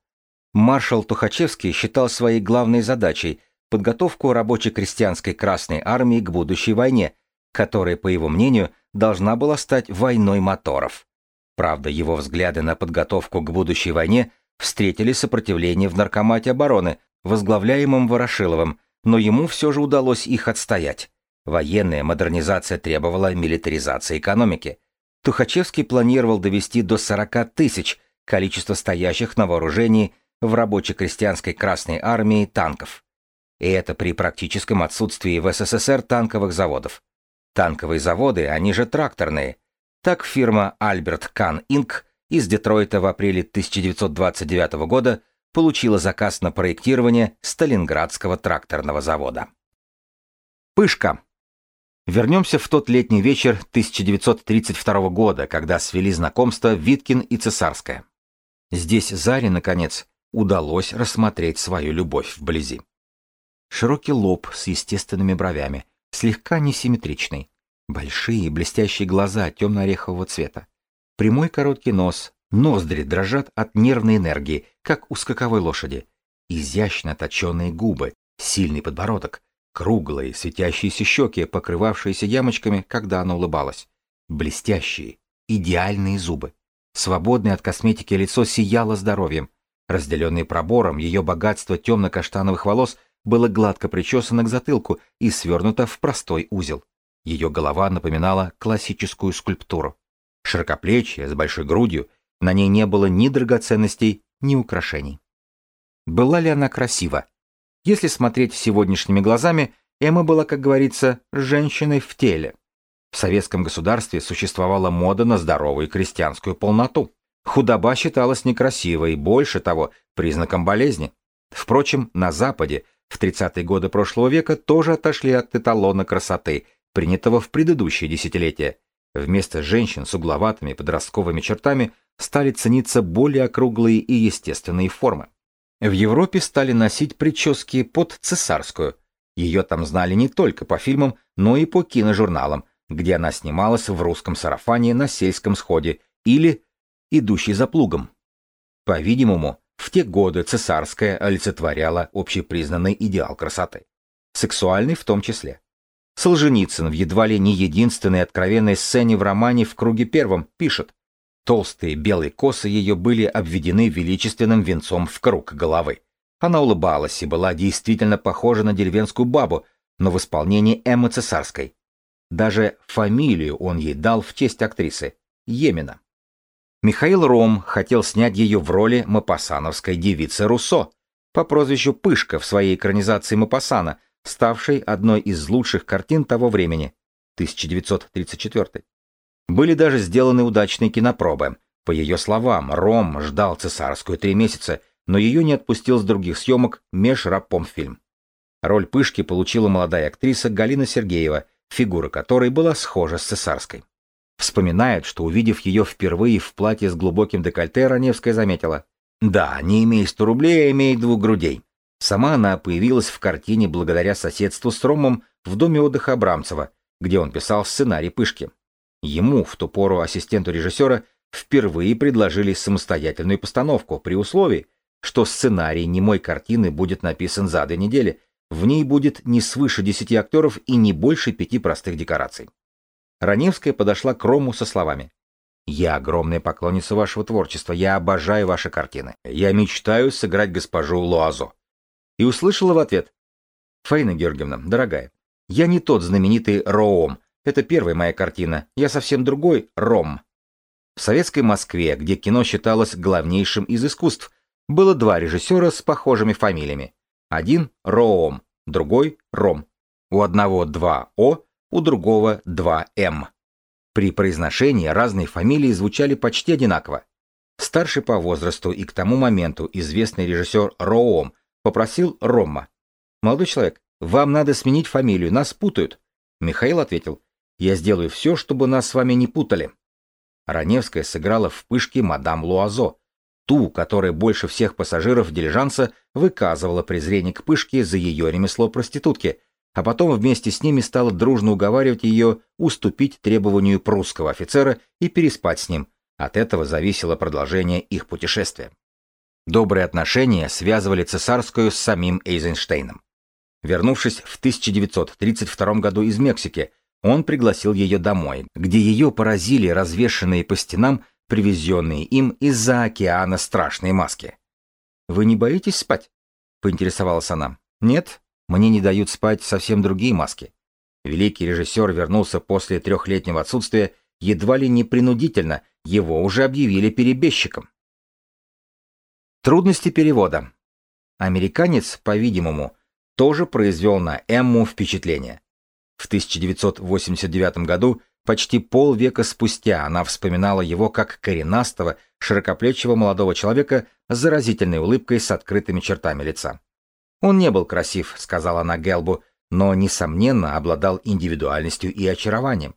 Speaker 1: Маршал Тухачевский считал своей главной задачей подготовку рабоче-крестьянской Красной Армии к будущей войне, которая, по его мнению, должна была стать войной моторов. Правда, его взгляды на подготовку к будущей войне встретили сопротивление в Наркомате обороны, возглавляемом Ворошиловым, но ему все же удалось их отстоять. Военная модернизация требовала милитаризации экономики. Тухачевский планировал довести до 40 тысяч количество стоящих на вооружении в рабоче-крестьянской Красной армии танков. И это при практическом отсутствии в СССР танковых заводов. Танковые заводы, они же тракторные. Так фирма Альберт Кан Инк из Детройта в апреле 1929 года получила заказ на проектирование Сталинградского тракторного завода. Пышка. Вернемся в тот летний вечер 1932 года, когда свели знакомство Виткин и Цесарская. Здесь Заре, наконец, удалось рассмотреть свою любовь вблизи. Широкий лоб с естественными бровями, слегка несимметричный, большие блестящие глаза темно-орехового цвета, прямой короткий нос, ноздри дрожат от нервной энергии, как у скаковой лошади, изящно точенные губы, сильный подбородок, круглые светящиеся щеки, покрывавшиеся ямочками, когда она улыбалась, блестящие, идеальные зубы. Свободное от косметики лицо сияло здоровьем, Разделенный пробором, ее богатство темно-каштановых волос было гладко причесано к затылку и свернуто в простой узел. Ее голова напоминала классическую скульптуру. Широкоплечья, с большой грудью, на ней не было ни драгоценностей, ни украшений. Была ли она красива? Если смотреть сегодняшними глазами, Эмма была, как говорится, женщиной в теле. В советском государстве существовала мода на здоровую крестьянскую полноту. Худоба считалась некрасивой, больше того, признаком болезни. Впрочем, на Западе в 30-е годы прошлого века тоже отошли от эталона красоты, принятого в предыдущие десятилетия. Вместо женщин с угловатыми подростковыми чертами стали цениться более округлые и естественные формы. В Европе стали носить прически под цесарскую. Ее там знали не только по фильмам, но и по киножурналам, где она снималась в русском сарафане на сельском сходе или идущий за плугом. По-видимому, в те годы цесарская олицетворяла общепризнанный идеал красоты. Сексуальный в том числе. Солженицын в едва ли не единственной откровенной сцене в романе «В круге первом» пишет Толстые белые косы ее были обведены величественным венцом в круг головы. Она улыбалась и была действительно похожа на деревенскую бабу, но в исполнении Эммы Цесарской. Даже фамилию он ей дал в честь актрисы – Емина. Михаил Ром хотел снять ее в роли мапасановской девицы Руссо по прозвищу Пышка в своей экранизации Мапасана, ставшей одной из лучших картин того времени – 1934. Были даже сделаны удачные кинопробы. По ее словам, Ром ждал цесарскую три месяца, но ее не отпустил с других съемок межрапомфильм. Роль Пышки получила молодая актриса Галина Сергеева, фигура которой была схожа с цесарской. Вспоминает, что увидев ее впервые в платье с глубоким декольте, Раневская заметила. Да, не имея 100 рублей, а имеет двух грудей. Сама она появилась в картине благодаря соседству с Ромом в доме отдыха Абрамцева, где он писал сценарий Пышки. Ему, в ту пору ассистенту режиссера, впервые предложили самостоятельную постановку при условии, что сценарий немой картины будет написан за две недели, в ней будет не свыше десяти актеров и не больше пяти простых декораций. Раневская подошла к Рому со словами. «Я огромная поклонница вашего творчества, я обожаю ваши картины. Я мечтаю сыграть госпожу Луазо». И услышала в ответ. «Фаина Георгиевна, дорогая, я не тот знаменитый Роом, это первая моя картина. Я совсем другой Ром. В советской Москве, где кино считалось главнейшим из искусств, было два режиссера с похожими фамилиями. Один — Роом, другой — Ром. У одного два О, у другого два М. При произношении разные фамилии звучали почти одинаково. Старший по возрасту и к тому моменту известный режиссер Роом попросил Рома. «Молодой человек, вам надо сменить фамилию, нас путают». Михаил ответил, я сделаю все, чтобы нас с вами не путали. Раневская сыграла в пышке мадам Луазо, ту, которая больше всех пассажиров дилижанса выказывала презрение к пышке за ее ремесло проститутки, а потом вместе с ними стала дружно уговаривать ее уступить требованию прусского офицера и переспать с ним. От этого зависело продолжение их путешествия. Добрые отношения связывали цесарскую с самим Эйзенштейном. Вернувшись в 1932 году из Мексики, он пригласил ее домой, где ее поразили развешанные по стенам привезенные им из-за океана страшные маски. «Вы не боитесь спать?» — поинтересовалась она. «Нет, мне не дают спать совсем другие маски». Великий режиссер вернулся после трехлетнего отсутствия едва ли не принудительно, его уже объявили перебежчиком. Трудности перевода. Американец, по-видимому, тоже произвел на Эмму впечатление. В 1989 году, почти полвека спустя, она вспоминала его как коренастого, широкоплечего молодого человека с заразительной улыбкой с открытыми чертами лица. «Он не был красив», — сказала она Гелбу, но, несомненно, обладал индивидуальностью и очарованием.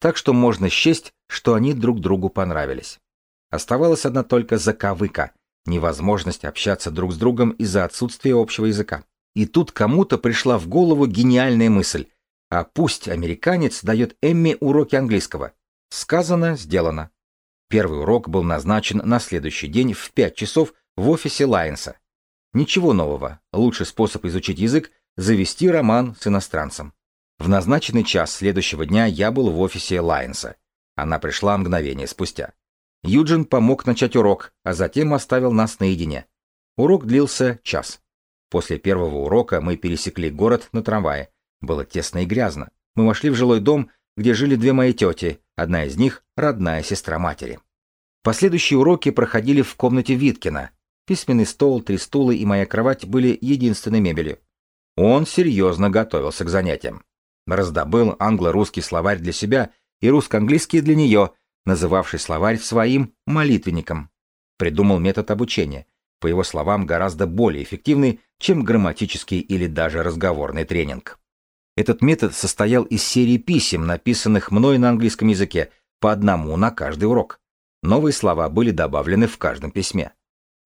Speaker 1: Так что можно счесть, что они друг другу понравились. Оставалась одна только заковыка — невозможность общаться друг с другом из-за отсутствия общего языка. И тут кому-то пришла в голову гениальная мысль а пусть американец дает Эмми уроки английского. Сказано, сделано. Первый урок был назначен на следующий день в 5 часов в офисе Лайенса. Ничего нового. Лучший способ изучить язык – завести роман с иностранцем. В назначенный час следующего дня я был в офисе Лайенса. Она пришла мгновение спустя. Юджин помог начать урок, а затем оставил нас наедине. Урок длился час. После первого урока мы пересекли город на трамвае, было тесно и грязно. Мы вошли в жилой дом, где жили две мои тети, одна из них — родная сестра матери. Последующие уроки проходили в комнате Виткина. Письменный стол, три стула и моя кровать были единственной мебелью. Он серьезно готовился к занятиям. Раздобыл англо-русский словарь для себя и русско-английский для нее, называвший словарь своим молитвенником. Придумал метод обучения, по его словам, гораздо более эффективный, чем грамматический или даже разговорный тренинг. Этот метод состоял из серии писем, написанных мной на английском языке, по одному на каждый урок. Новые слова были добавлены в каждом письме.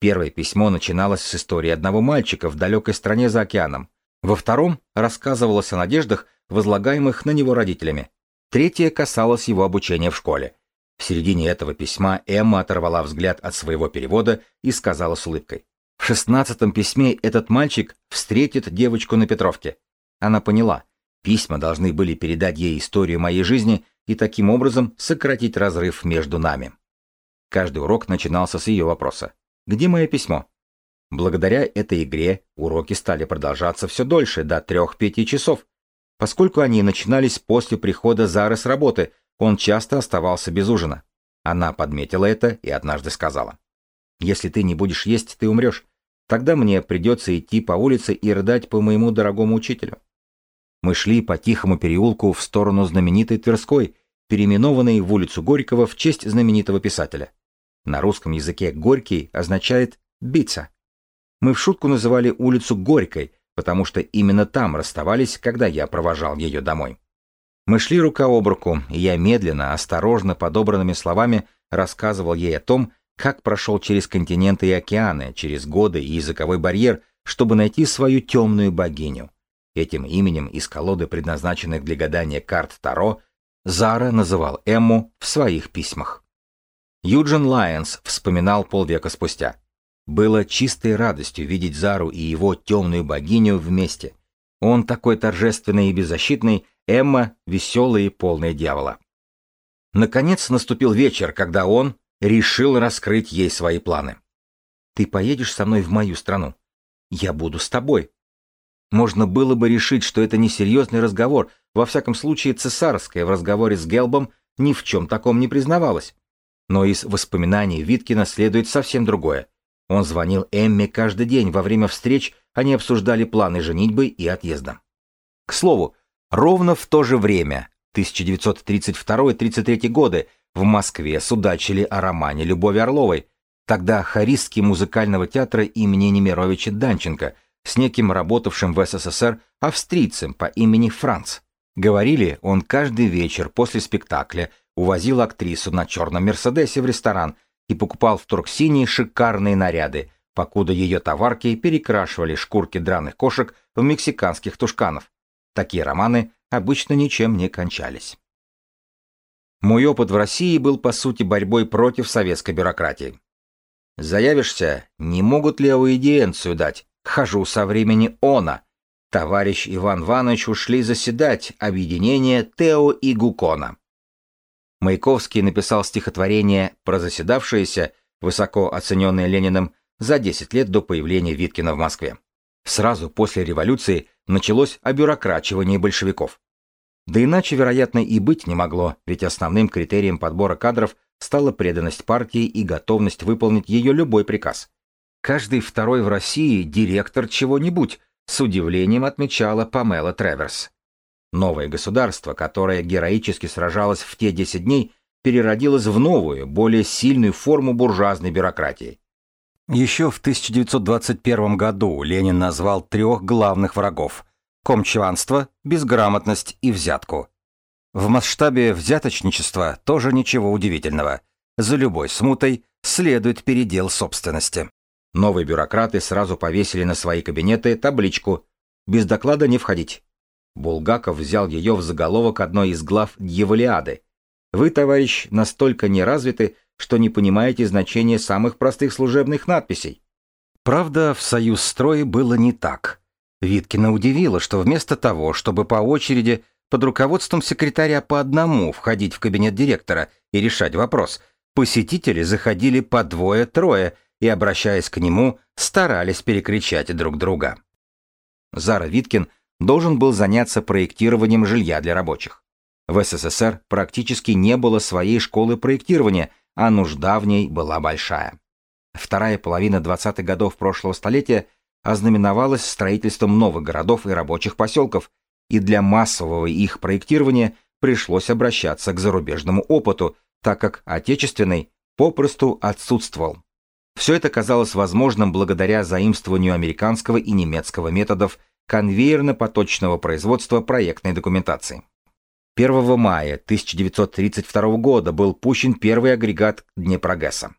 Speaker 1: Первое письмо начиналось с истории одного мальчика в далекой стране за океаном. Во втором рассказывалось о надеждах, возлагаемых на него родителями. Третье касалось его обучения в школе. В середине этого письма Эмма оторвала взгляд от своего перевода и сказала с улыбкой. В шестнадцатом письме этот мальчик встретит девочку на Петровке. Она поняла, Письма должны были передать ей историю моей жизни и таким образом сократить разрыв между нами. Каждый урок начинался с ее вопроса. «Где мое письмо?» Благодаря этой игре уроки стали продолжаться все дольше, до 3-5 часов. Поскольку они начинались после прихода Зары с работы, он часто оставался без ужина. Она подметила это и однажды сказала. «Если ты не будешь есть, ты умрешь. Тогда мне придется идти по улице и рыдать по моему дорогому учителю». Мы шли по тихому переулку в сторону знаменитой Тверской, переименованной в улицу Горького в честь знаменитого писателя. На русском языке «горький» означает «биться». Мы в шутку называли улицу Горькой, потому что именно там расставались, когда я провожал ее домой. Мы шли рука об руку, и я медленно, осторожно подобранными словами рассказывал ей о том, как прошел через континенты и океаны, через годы и языковой барьер, чтобы найти свою темную богиню. Этим именем из колоды, предназначенных для гадания карт Таро, Зара называл Эмму в своих письмах. Юджин Лайонс вспоминал полвека спустя. Было чистой радостью видеть Зару и его темную богиню вместе. Он такой торжественный и беззащитный, Эмма веселая и полная дьявола. Наконец наступил вечер, когда он решил раскрыть ей свои планы. «Ты поедешь со мной в мою страну. Я буду с тобой». Можно было бы решить, что это несерьезный разговор, во всяком случае цесарская в разговоре с Гелбом ни в чем таком не признавалась. Но из воспоминаний Виткина следует совсем другое. Он звонил Эмме каждый день, во время встреч они обсуждали планы женитьбы и отъезда. К слову, ровно в то же время, 1932-33 годы, в Москве судачили о романе Любови Орловой, тогда хористки музыкального театра имени Немировича Данченко с неким работавшим в СССР австрийцем по имени Франц. Говорили, он каждый вечер после спектакля увозил актрису на черном Мерседесе в ресторан – и покупал в Турксине шикарные наряды, покуда ее товарки перекрашивали шкурки драных кошек в мексиканских тушканов. Такие романы обычно ничем не кончались. Мой опыт в России был по сути борьбой против советской бюрократии. Заявишься, не могут ли аудиенцию дать? Хожу со времени она. Товарищ Иван Иванович ушли заседать объединение Тео и Гукона. Маяковский написал стихотворение про заседавшееся, высоко оцененное Лениным, за 10 лет до появления Виткина в Москве. Сразу после революции началось обюрокрачивание большевиков. Да иначе, вероятно, и быть не могло, ведь основным критерием подбора кадров стала преданность партии и готовность выполнить ее любой приказ. Каждый второй в России директор чего-нибудь, с удивлением отмечала Памела Треверс. Новое государство, которое героически сражалось в те 10 дней, переродилось в новую, более сильную форму буржуазной бюрократии. Еще в 1921 году Ленин назвал трех главных врагов – комчванство, безграмотность и взятку. В масштабе взяточничества тоже ничего удивительного. За любой смутой следует передел собственности. Новые бюрократы сразу повесили на свои кабинеты табличку «Без доклада не входить». Булгаков взял ее в заголовок одной из глав «Дьяволиады». Вы, товарищ, настолько неразвиты, что не понимаете значения самых простых служебных надписей. Правда, в союз строе было не так. Виткина удивило, что вместо того, чтобы по очереди под руководством секретаря по одному входить в кабинет директора и решать вопрос, посетители заходили по двое-трое и, обращаясь к нему, старались перекричать друг друга. Зара Виткин должен был заняться проектированием жилья для рабочих. В СССР практически не было своей школы проектирования, а нужда в ней была большая. Вторая половина 20-х годов прошлого столетия ознаменовалась строительством новых городов и рабочих поселков, и для массового их проектирования пришлось обращаться к зарубежному опыту, так как отечественный попросту отсутствовал. Все это казалось возможным благодаря заимствованию американского и немецкого методов конвейерно-поточного производства проектной документации. 1 мая 1932 года был пущен первый агрегат Днепрогэса.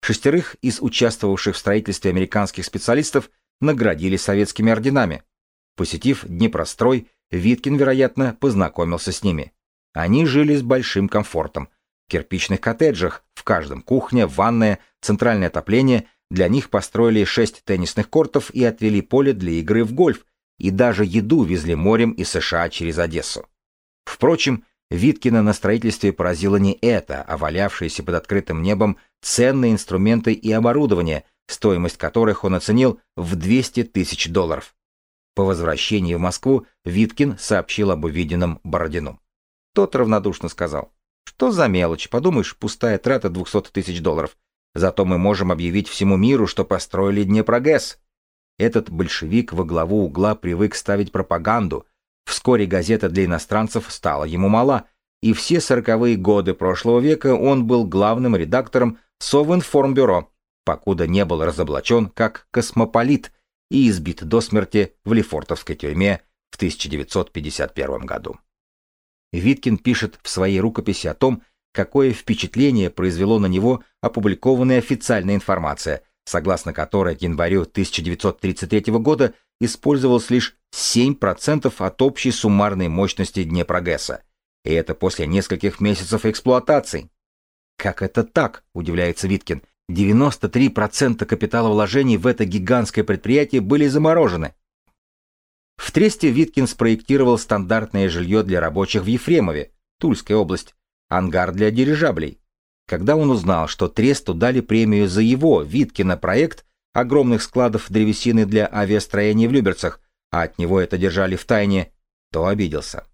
Speaker 1: Шестерых из участвовавших в строительстве американских специалистов наградили советскими орденами. Посетив Днепрострой, Виткин, вероятно, познакомился с ними. Они жили с большим комфортом. В кирпичных коттеджах, в каждом кухня, ванная, центральное отопление, для них построили шесть теннисных кортов и отвели поле для игры в гольф, и даже еду везли морем из США через Одессу. Впрочем, Виткина на строительстве поразило не это, а валявшиеся под открытым небом ценные инструменты и оборудование, стоимость которых он оценил в 200 тысяч долларов. По возвращении в Москву Виткин сообщил об увиденном Бородину. Тот равнодушно сказал, что за мелочь, подумаешь, пустая трата 200 тысяч долларов. Зато мы можем объявить всему миру, что построили Днепрогэс. Этот большевик во главу угла привык ставить пропаганду. Вскоре газета для иностранцев стала ему мала, и все сороковые годы прошлого века он был главным редактором Совинформбюро, покуда не был разоблачен как космополит и избит до смерти в Лефортовской тюрьме в 1951 году. Виткин пишет в своей рукописи о том, какое впечатление произвело на него опубликованная официальная информация, согласно которой к январю 1933 года использовалось лишь 7% от общей суммарной мощности Днепрогэса, и это после нескольких месяцев эксплуатации. Как это так, удивляется Виткин, 93% капиталовложений в это гигантское предприятие были заморожены. В Тресте Виткин спроектировал стандартное жилье для рабочих в Ефремове, Тульская область, ангар для дирижаблей. Когда он узнал, что Тресту дали премию за его, Виткина, проект огромных складов древесины для авиастроения в Люберцах, а от него это держали в тайне, то обиделся.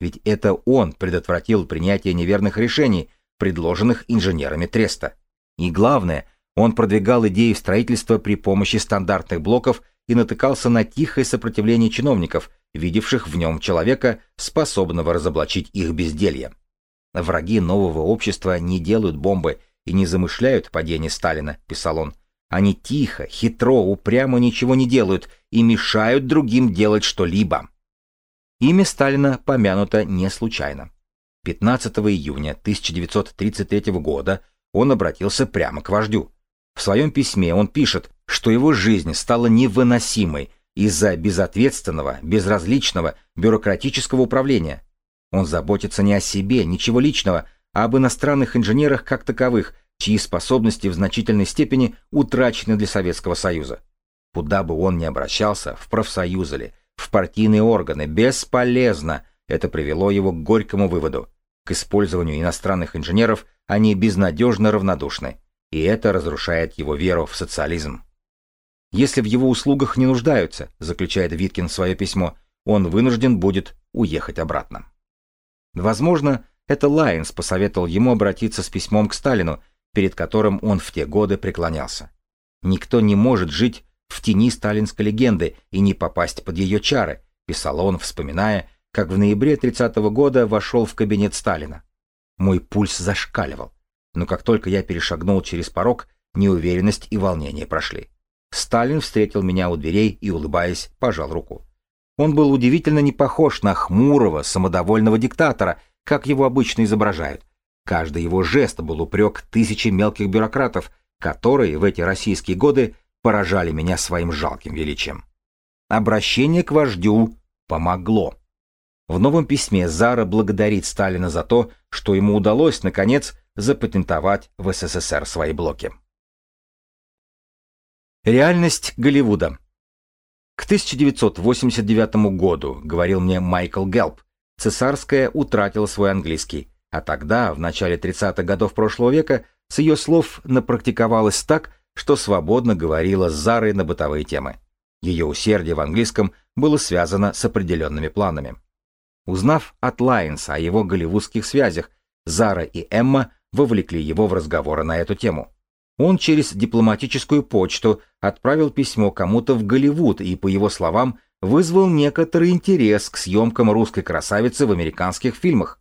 Speaker 1: Ведь это он предотвратил принятие неверных решений, предложенных инженерами Треста. И главное, он продвигал идею строительства при помощи стандартных блоков и натыкался на тихое сопротивление чиновников, видевших в нем человека, способного разоблачить их безделье. Враги нового общества не делают бомбы и не замышляют падение Сталина, писал он. Они тихо, хитро, упрямо ничего не делают и мешают другим делать что-либо. Имя Сталина помянуто не случайно. 15 июня 1933 года он обратился прямо к вождю. В своем письме он пишет, что его жизнь стала невыносимой из-за безответственного, безразличного, бюрократического управления. Он заботится не о себе, ничего личного, а об иностранных инженерах как таковых, чьи способности в значительной степени утрачены для Советского Союза. Куда бы он ни обращался, в профсоюзы ли, в партийные органы, бесполезно, это привело его к горькому выводу. К использованию иностранных инженеров они безнадежно равнодушны и это разрушает его веру в социализм. Если в его услугах не нуждаются, заключает Виткин свое письмо, он вынужден будет уехать обратно. Возможно, это Лайенс посоветовал ему обратиться с письмом к Сталину, перед которым он в те годы преклонялся. Никто не может жить в тени сталинской легенды и не попасть под ее чары, писал он, вспоминая, как в ноябре 30 -го года вошел в кабинет Сталина. Мой пульс зашкаливал но как только я перешагнул через порог, неуверенность и волнение прошли. Сталин встретил меня у дверей и, улыбаясь, пожал руку. Он был удивительно не похож на хмурого, самодовольного диктатора, как его обычно изображают. Каждый его жест был упрек тысячи мелких бюрократов, которые в эти российские годы поражали меня своим жалким величием. Обращение к вождю помогло. В новом письме Зара благодарит Сталина за то, что ему удалось, наконец, запатентовать в СССР свои блоки. Реальность Голливуда. К 1989 году, говорил мне Майкл Гелп, цесарская утратила свой английский, а тогда, в начале 30-х годов прошлого века, с ее слов напрактиковалась так, что свободно говорила с Зарой на бытовые темы. Ее усердие в английском было связано с определенными планами. Узнав от Лайенса о его голливудских связях, Зара и Эмма вовлекли его в разговоры на эту тему. Он через дипломатическую почту отправил письмо кому-то в Голливуд и, по его словам, вызвал некоторый интерес к съемкам русской красавицы в американских фильмах.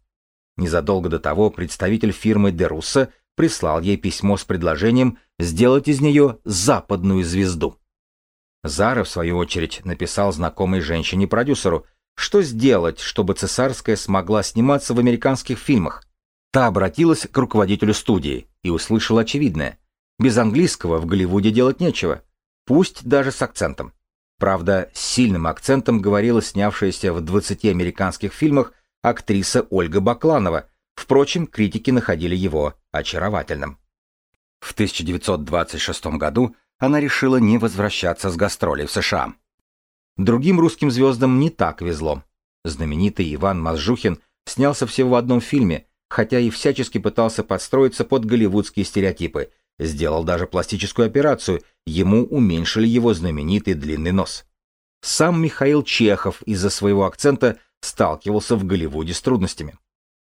Speaker 1: Незадолго до того представитель фирмы Дерусса прислал ей письмо с предложением сделать из нее западную звезду. Зара, в свою очередь, написал знакомой женщине-продюсеру, что сделать, чтобы цесарская смогла сниматься в американских фильмах. Та обратилась к руководителю студии и услышала очевидное. Без английского в Голливуде делать нечего. Пусть даже с акцентом. Правда, сильным акцентом говорила снявшаяся в 20 американских фильмах актриса Ольга Бакланова. Впрочем, критики находили его очаровательным. В 1926 году она решила не возвращаться с гастролей в США. Другим русским звездам не так везло. Знаменитый Иван Мазжухин снялся всего в одном фильме, хотя и всячески пытался подстроиться под голливудские стереотипы, сделал даже пластическую операцию, ему уменьшили его знаменитый длинный нос. Сам Михаил Чехов из-за своего акцента сталкивался в Голливуде с трудностями.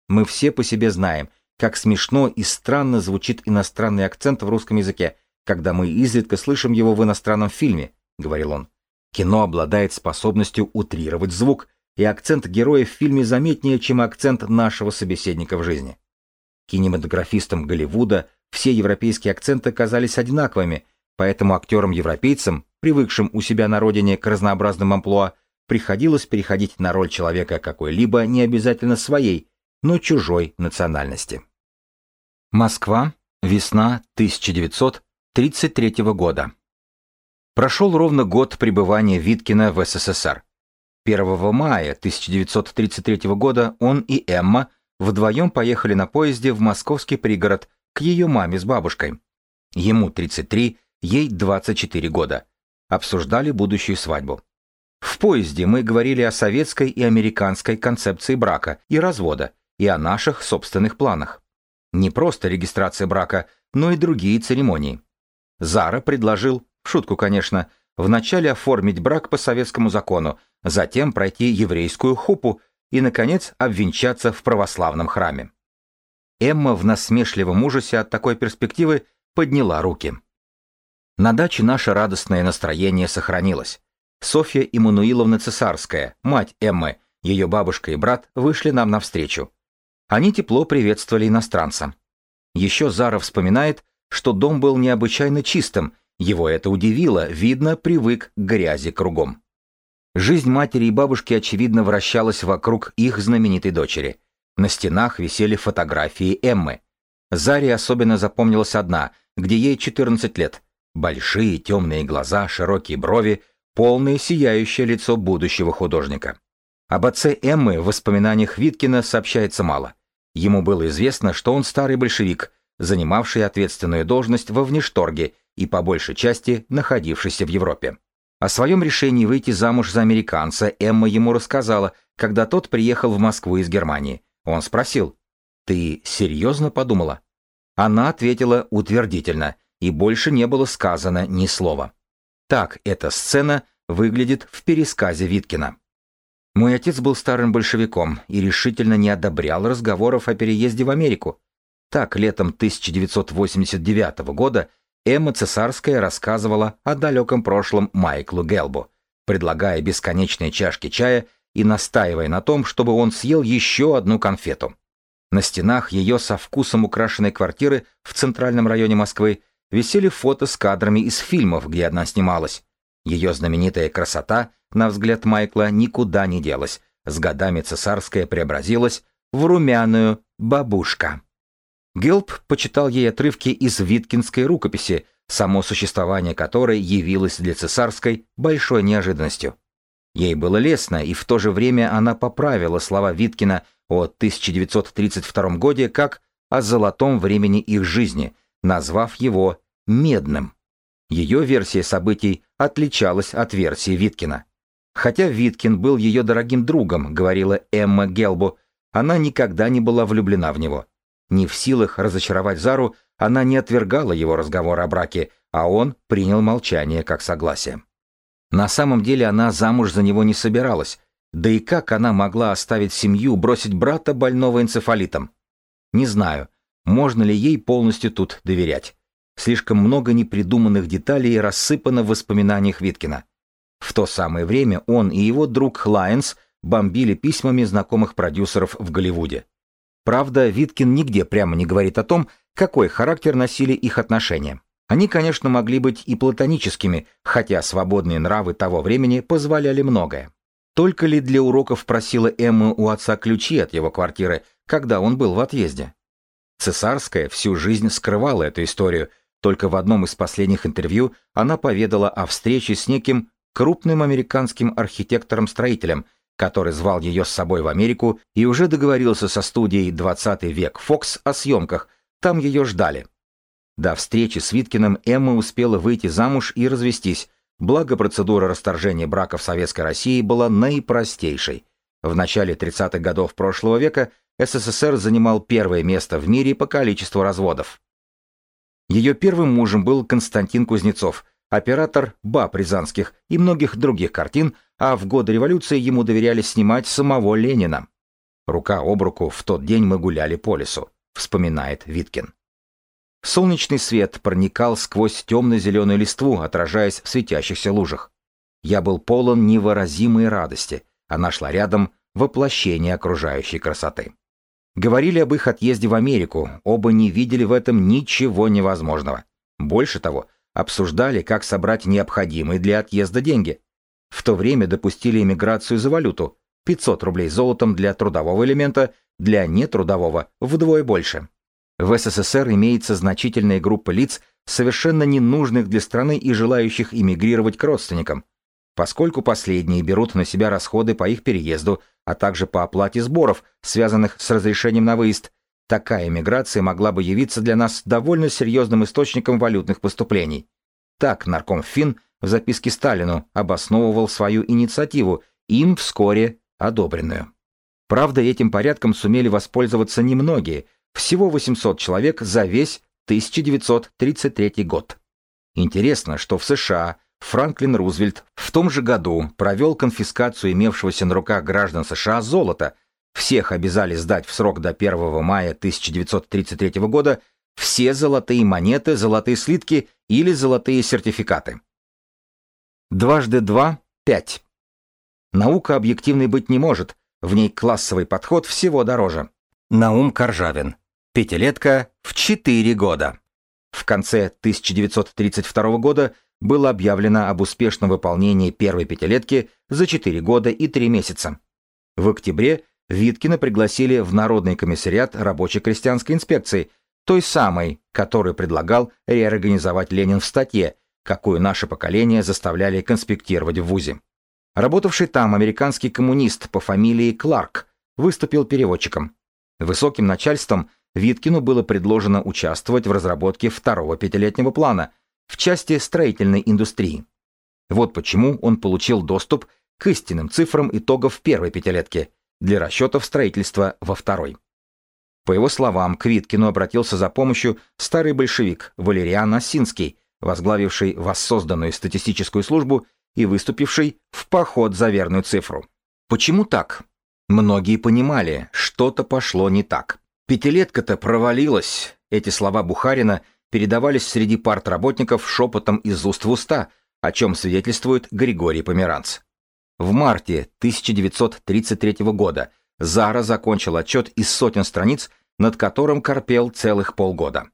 Speaker 1: Мы все по себе знаем, как смешно и странно звучит иностранный акцент в русском языке, когда мы изредка слышим его в иностранном фильме, говорил он. Кино обладает способностью утрировать звук, и акцент героя в фильме заметнее, чем акцент нашего собеседника в жизни. Кинематографистам Голливуда все европейские акценты казались одинаковыми, поэтому актерам-европейцам, привыкшим у себя на родине к разнообразным амплуа, приходилось переходить на роль человека какой-либо не обязательно своей, но чужой национальности. Москва, весна 1933 года. Прошел ровно год пребывания Виткина в СССР. 1 мая 1933 года он и Эмма вдвоем поехали на поезде в московский пригород к ее маме с бабушкой. Ему 33, ей 24 года. Обсуждали будущую свадьбу. В поезде мы говорили о советской и американской концепции брака и развода, и о наших собственных планах. Не просто регистрация брака, но и другие церемонии. Зара предложил, в шутку, конечно, вначале оформить брак по советскому закону, затем пройти еврейскую хупу и, наконец, обвенчаться в православном храме. Эмма в насмешливом ужасе от такой перспективы подняла руки. На даче наше радостное настроение сохранилось. Софья Иммануиловна Цесарская, мать Эммы, ее бабушка и брат вышли нам навстречу. Они тепло приветствовали иностранца. Еще Зара вспоминает, что дом был необычайно чистым, его это удивило, видно, привык к грязи кругом. Жизнь матери и бабушки, очевидно, вращалась вокруг их знаменитой дочери. На стенах висели фотографии Эммы. Заре особенно запомнилась одна, где ей 14 лет. Большие темные глаза, широкие брови, полное сияющее лицо будущего художника. Об отце Эммы в воспоминаниях Виткина сообщается мало. Ему было известно, что он старый большевик, занимавший ответственную должность во внешторге и по большей части находившийся в Европе. О своем решении выйти замуж за американца Эмма ему рассказала, когда тот приехал в Москву из Германии. Он спросил, «Ты серьезно подумала?» Она ответила утвердительно, и больше не было сказано ни слова. Так эта сцена выглядит в пересказе Виткина. Мой отец был старым большевиком и решительно не одобрял разговоров о переезде в Америку. Так, летом 1989 года Эмма Цесарская рассказывала о далеком прошлом Майклу Гелбу, предлагая бесконечные чашки чая и настаивая на том, чтобы он съел еще одну конфету. На стенах ее со вкусом украшенной квартиры в центральном районе Москвы висели фото с кадрами из фильмов, где она снималась. Ее знаменитая красота, на взгляд Майкла, никуда не делась. С годами цесарская преобразилась в румяную бабушка. Гелб почитал ей отрывки из Виткинской рукописи, само существование которой явилось для цесарской большой неожиданностью. Ей было лестно, и в то же время она поправила слова Виткина о 1932 годе как о золотом времени их жизни, назвав его «медным». Ее версия событий отличалась от версии Виткина. Хотя Виткин был ее дорогим другом, говорила Эмма Гелбу, она никогда не была влюблена в него. Не в силах разочаровать Зару, она не отвергала его разговор о браке, а он принял молчание как согласие. На самом деле она замуж за него не собиралась, да и как она могла оставить семью, бросить брата больного энцефалитом? Не знаю, можно ли ей полностью тут доверять. Слишком много непридуманных деталей рассыпано в воспоминаниях Виткина. В то самое время он и его друг Лайенс бомбили письмами знакомых продюсеров в Голливуде. Правда, Виткин нигде прямо не говорит о том, какой характер носили их отношения. Они, конечно, могли быть и платоническими, хотя свободные нравы того времени позволяли многое. Только ли для уроков просила Эмма у отца ключи от его квартиры, когда он был в отъезде? Цесарская всю жизнь скрывала эту историю, только в одном из последних интервью она поведала о встрече с неким крупным американским архитектором-строителем – который звал ее с собой в Америку и уже договорился со студией «20 век Фокс» о съемках, там ее ждали. До встречи с Виткиным Эмма успела выйти замуж и развестись, Благо процедура расторжения брака в Советской России была наипростейшей. В начале 30-х годов прошлого века СССР занимал первое место в мире по количеству разводов. Ее первым мужем был Константин Кузнецов, оператор БАП Рязанских и многих других картин, а в годы революции ему доверяли снимать самого Ленина. Рука об руку в тот день мы гуляли по лесу, вспоминает Виткин. Солнечный свет проникал сквозь темно-зеленую листву, отражаясь в светящихся лужах. Я был полон невыразимой радости. Она шла рядом, воплощение окружающей красоты. Говорили об их отъезде в Америку, оба не видели в этом ничего невозможного. Больше того, обсуждали, как собрать необходимые для отъезда деньги. В то время допустили эмиграцию за валюту, 500 рублей золотом для трудового элемента, для нетрудового вдвое больше. В СССР имеется значительная группа лиц, совершенно ненужных для страны и желающих эмигрировать к родственникам, поскольку последние берут на себя расходы по их переезду, а также по оплате сборов, связанных с разрешением на выезд. Такая эмиграция могла бы явиться для нас довольно серьезным источником валютных поступлений. Так нарком Фин в записке Сталину обосновывал свою инициативу, им вскоре одобренную. Правда, этим порядком сумели воспользоваться немногие, всего 800 человек за весь 1933 год. Интересно, что в США Франклин Рузвельт в том же году провел конфискацию имевшегося на руках граждан США золота. Всех обязали сдать в срок до 1 мая 1933 года все золотые монеты, золотые слитки или золотые сертификаты. Дважды два – пять. Наука объективной быть не может, в ней классовый подход всего дороже. Наум Коржавин. Пятилетка в 4 года. В конце 1932 года было объявлено об успешном выполнении первой пятилетки за 4 года и 3 месяца. В октябре Виткина пригласили в Народный комиссариат рабочей крестьянской инспекции, той самой, которую предлагал реорганизовать Ленин в статье, какую наше поколение заставляли конспектировать в ВУЗе. Работавший там американский коммунист по фамилии Кларк выступил переводчиком. Высоким начальством Виткину было предложено участвовать в разработке второго пятилетнего плана, в части строительной индустрии. Вот почему он получил доступ к истинным цифрам итогов первой пятилетки для расчетов строительства во второй. По его словам, к Виткину обратился за помощью старый большевик Валериан Осинский, возглавивший воссозданную статистическую службу и выступивший в поход за верную цифру. Почему так? Многие понимали, что-то пошло не так. Пятилетка-то провалилась. Эти слова Бухарина – передавались среди партработников шепотом из уст в уста, о чем свидетельствует Григорий Померанц. В марте 1933 года Зара закончил отчет из сотен страниц, над которым корпел целых полгода.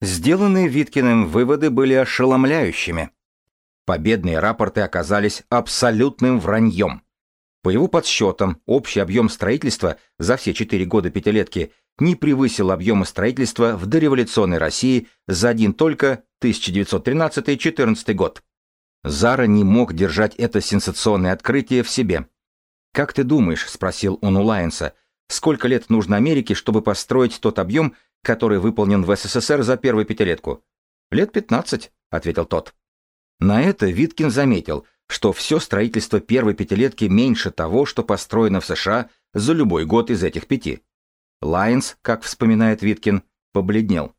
Speaker 1: Сделанные Виткиным выводы были ошеломляющими. Победные рапорты оказались абсолютным враньем. По его подсчетам, общий объем строительства за все четыре года пятилетки не превысил объема строительства в дореволюционной России за один только 1913-14 год. Зара не мог держать это сенсационное открытие в себе. «Как ты думаешь?» – спросил он у Лайенса. «Сколько лет нужно Америке, чтобы построить тот объем, который выполнен в СССР за первую пятилетку?» «Лет 15», – ответил тот. На это Виткин заметил, что все строительство первой пятилетки меньше того, что построено в США за любой год из этих пяти. Лайнс, как вспоминает Виткин, побледнел.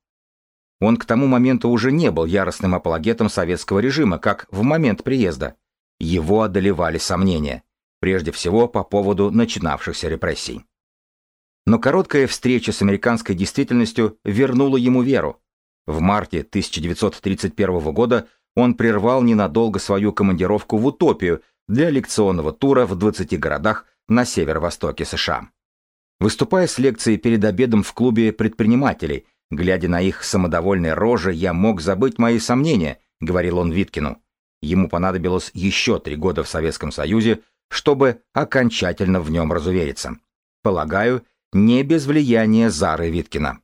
Speaker 1: Он к тому моменту уже не был яростным апологетом советского режима, как в момент приезда. Его одолевали сомнения, прежде всего по поводу начинавшихся репрессий. Но короткая встреча с американской действительностью вернула ему веру. В марте 1931 года он прервал ненадолго свою командировку в Утопию для лекционного тура в 20 городах на северо-востоке США. Выступая с лекцией перед обедом в клубе предпринимателей, глядя на их самодовольные рожи, я мог забыть мои сомнения, говорил он Виткину. Ему понадобилось еще три года в Советском Союзе, чтобы окончательно в нем разувериться. Полагаю, не без влияния Зары Виткина.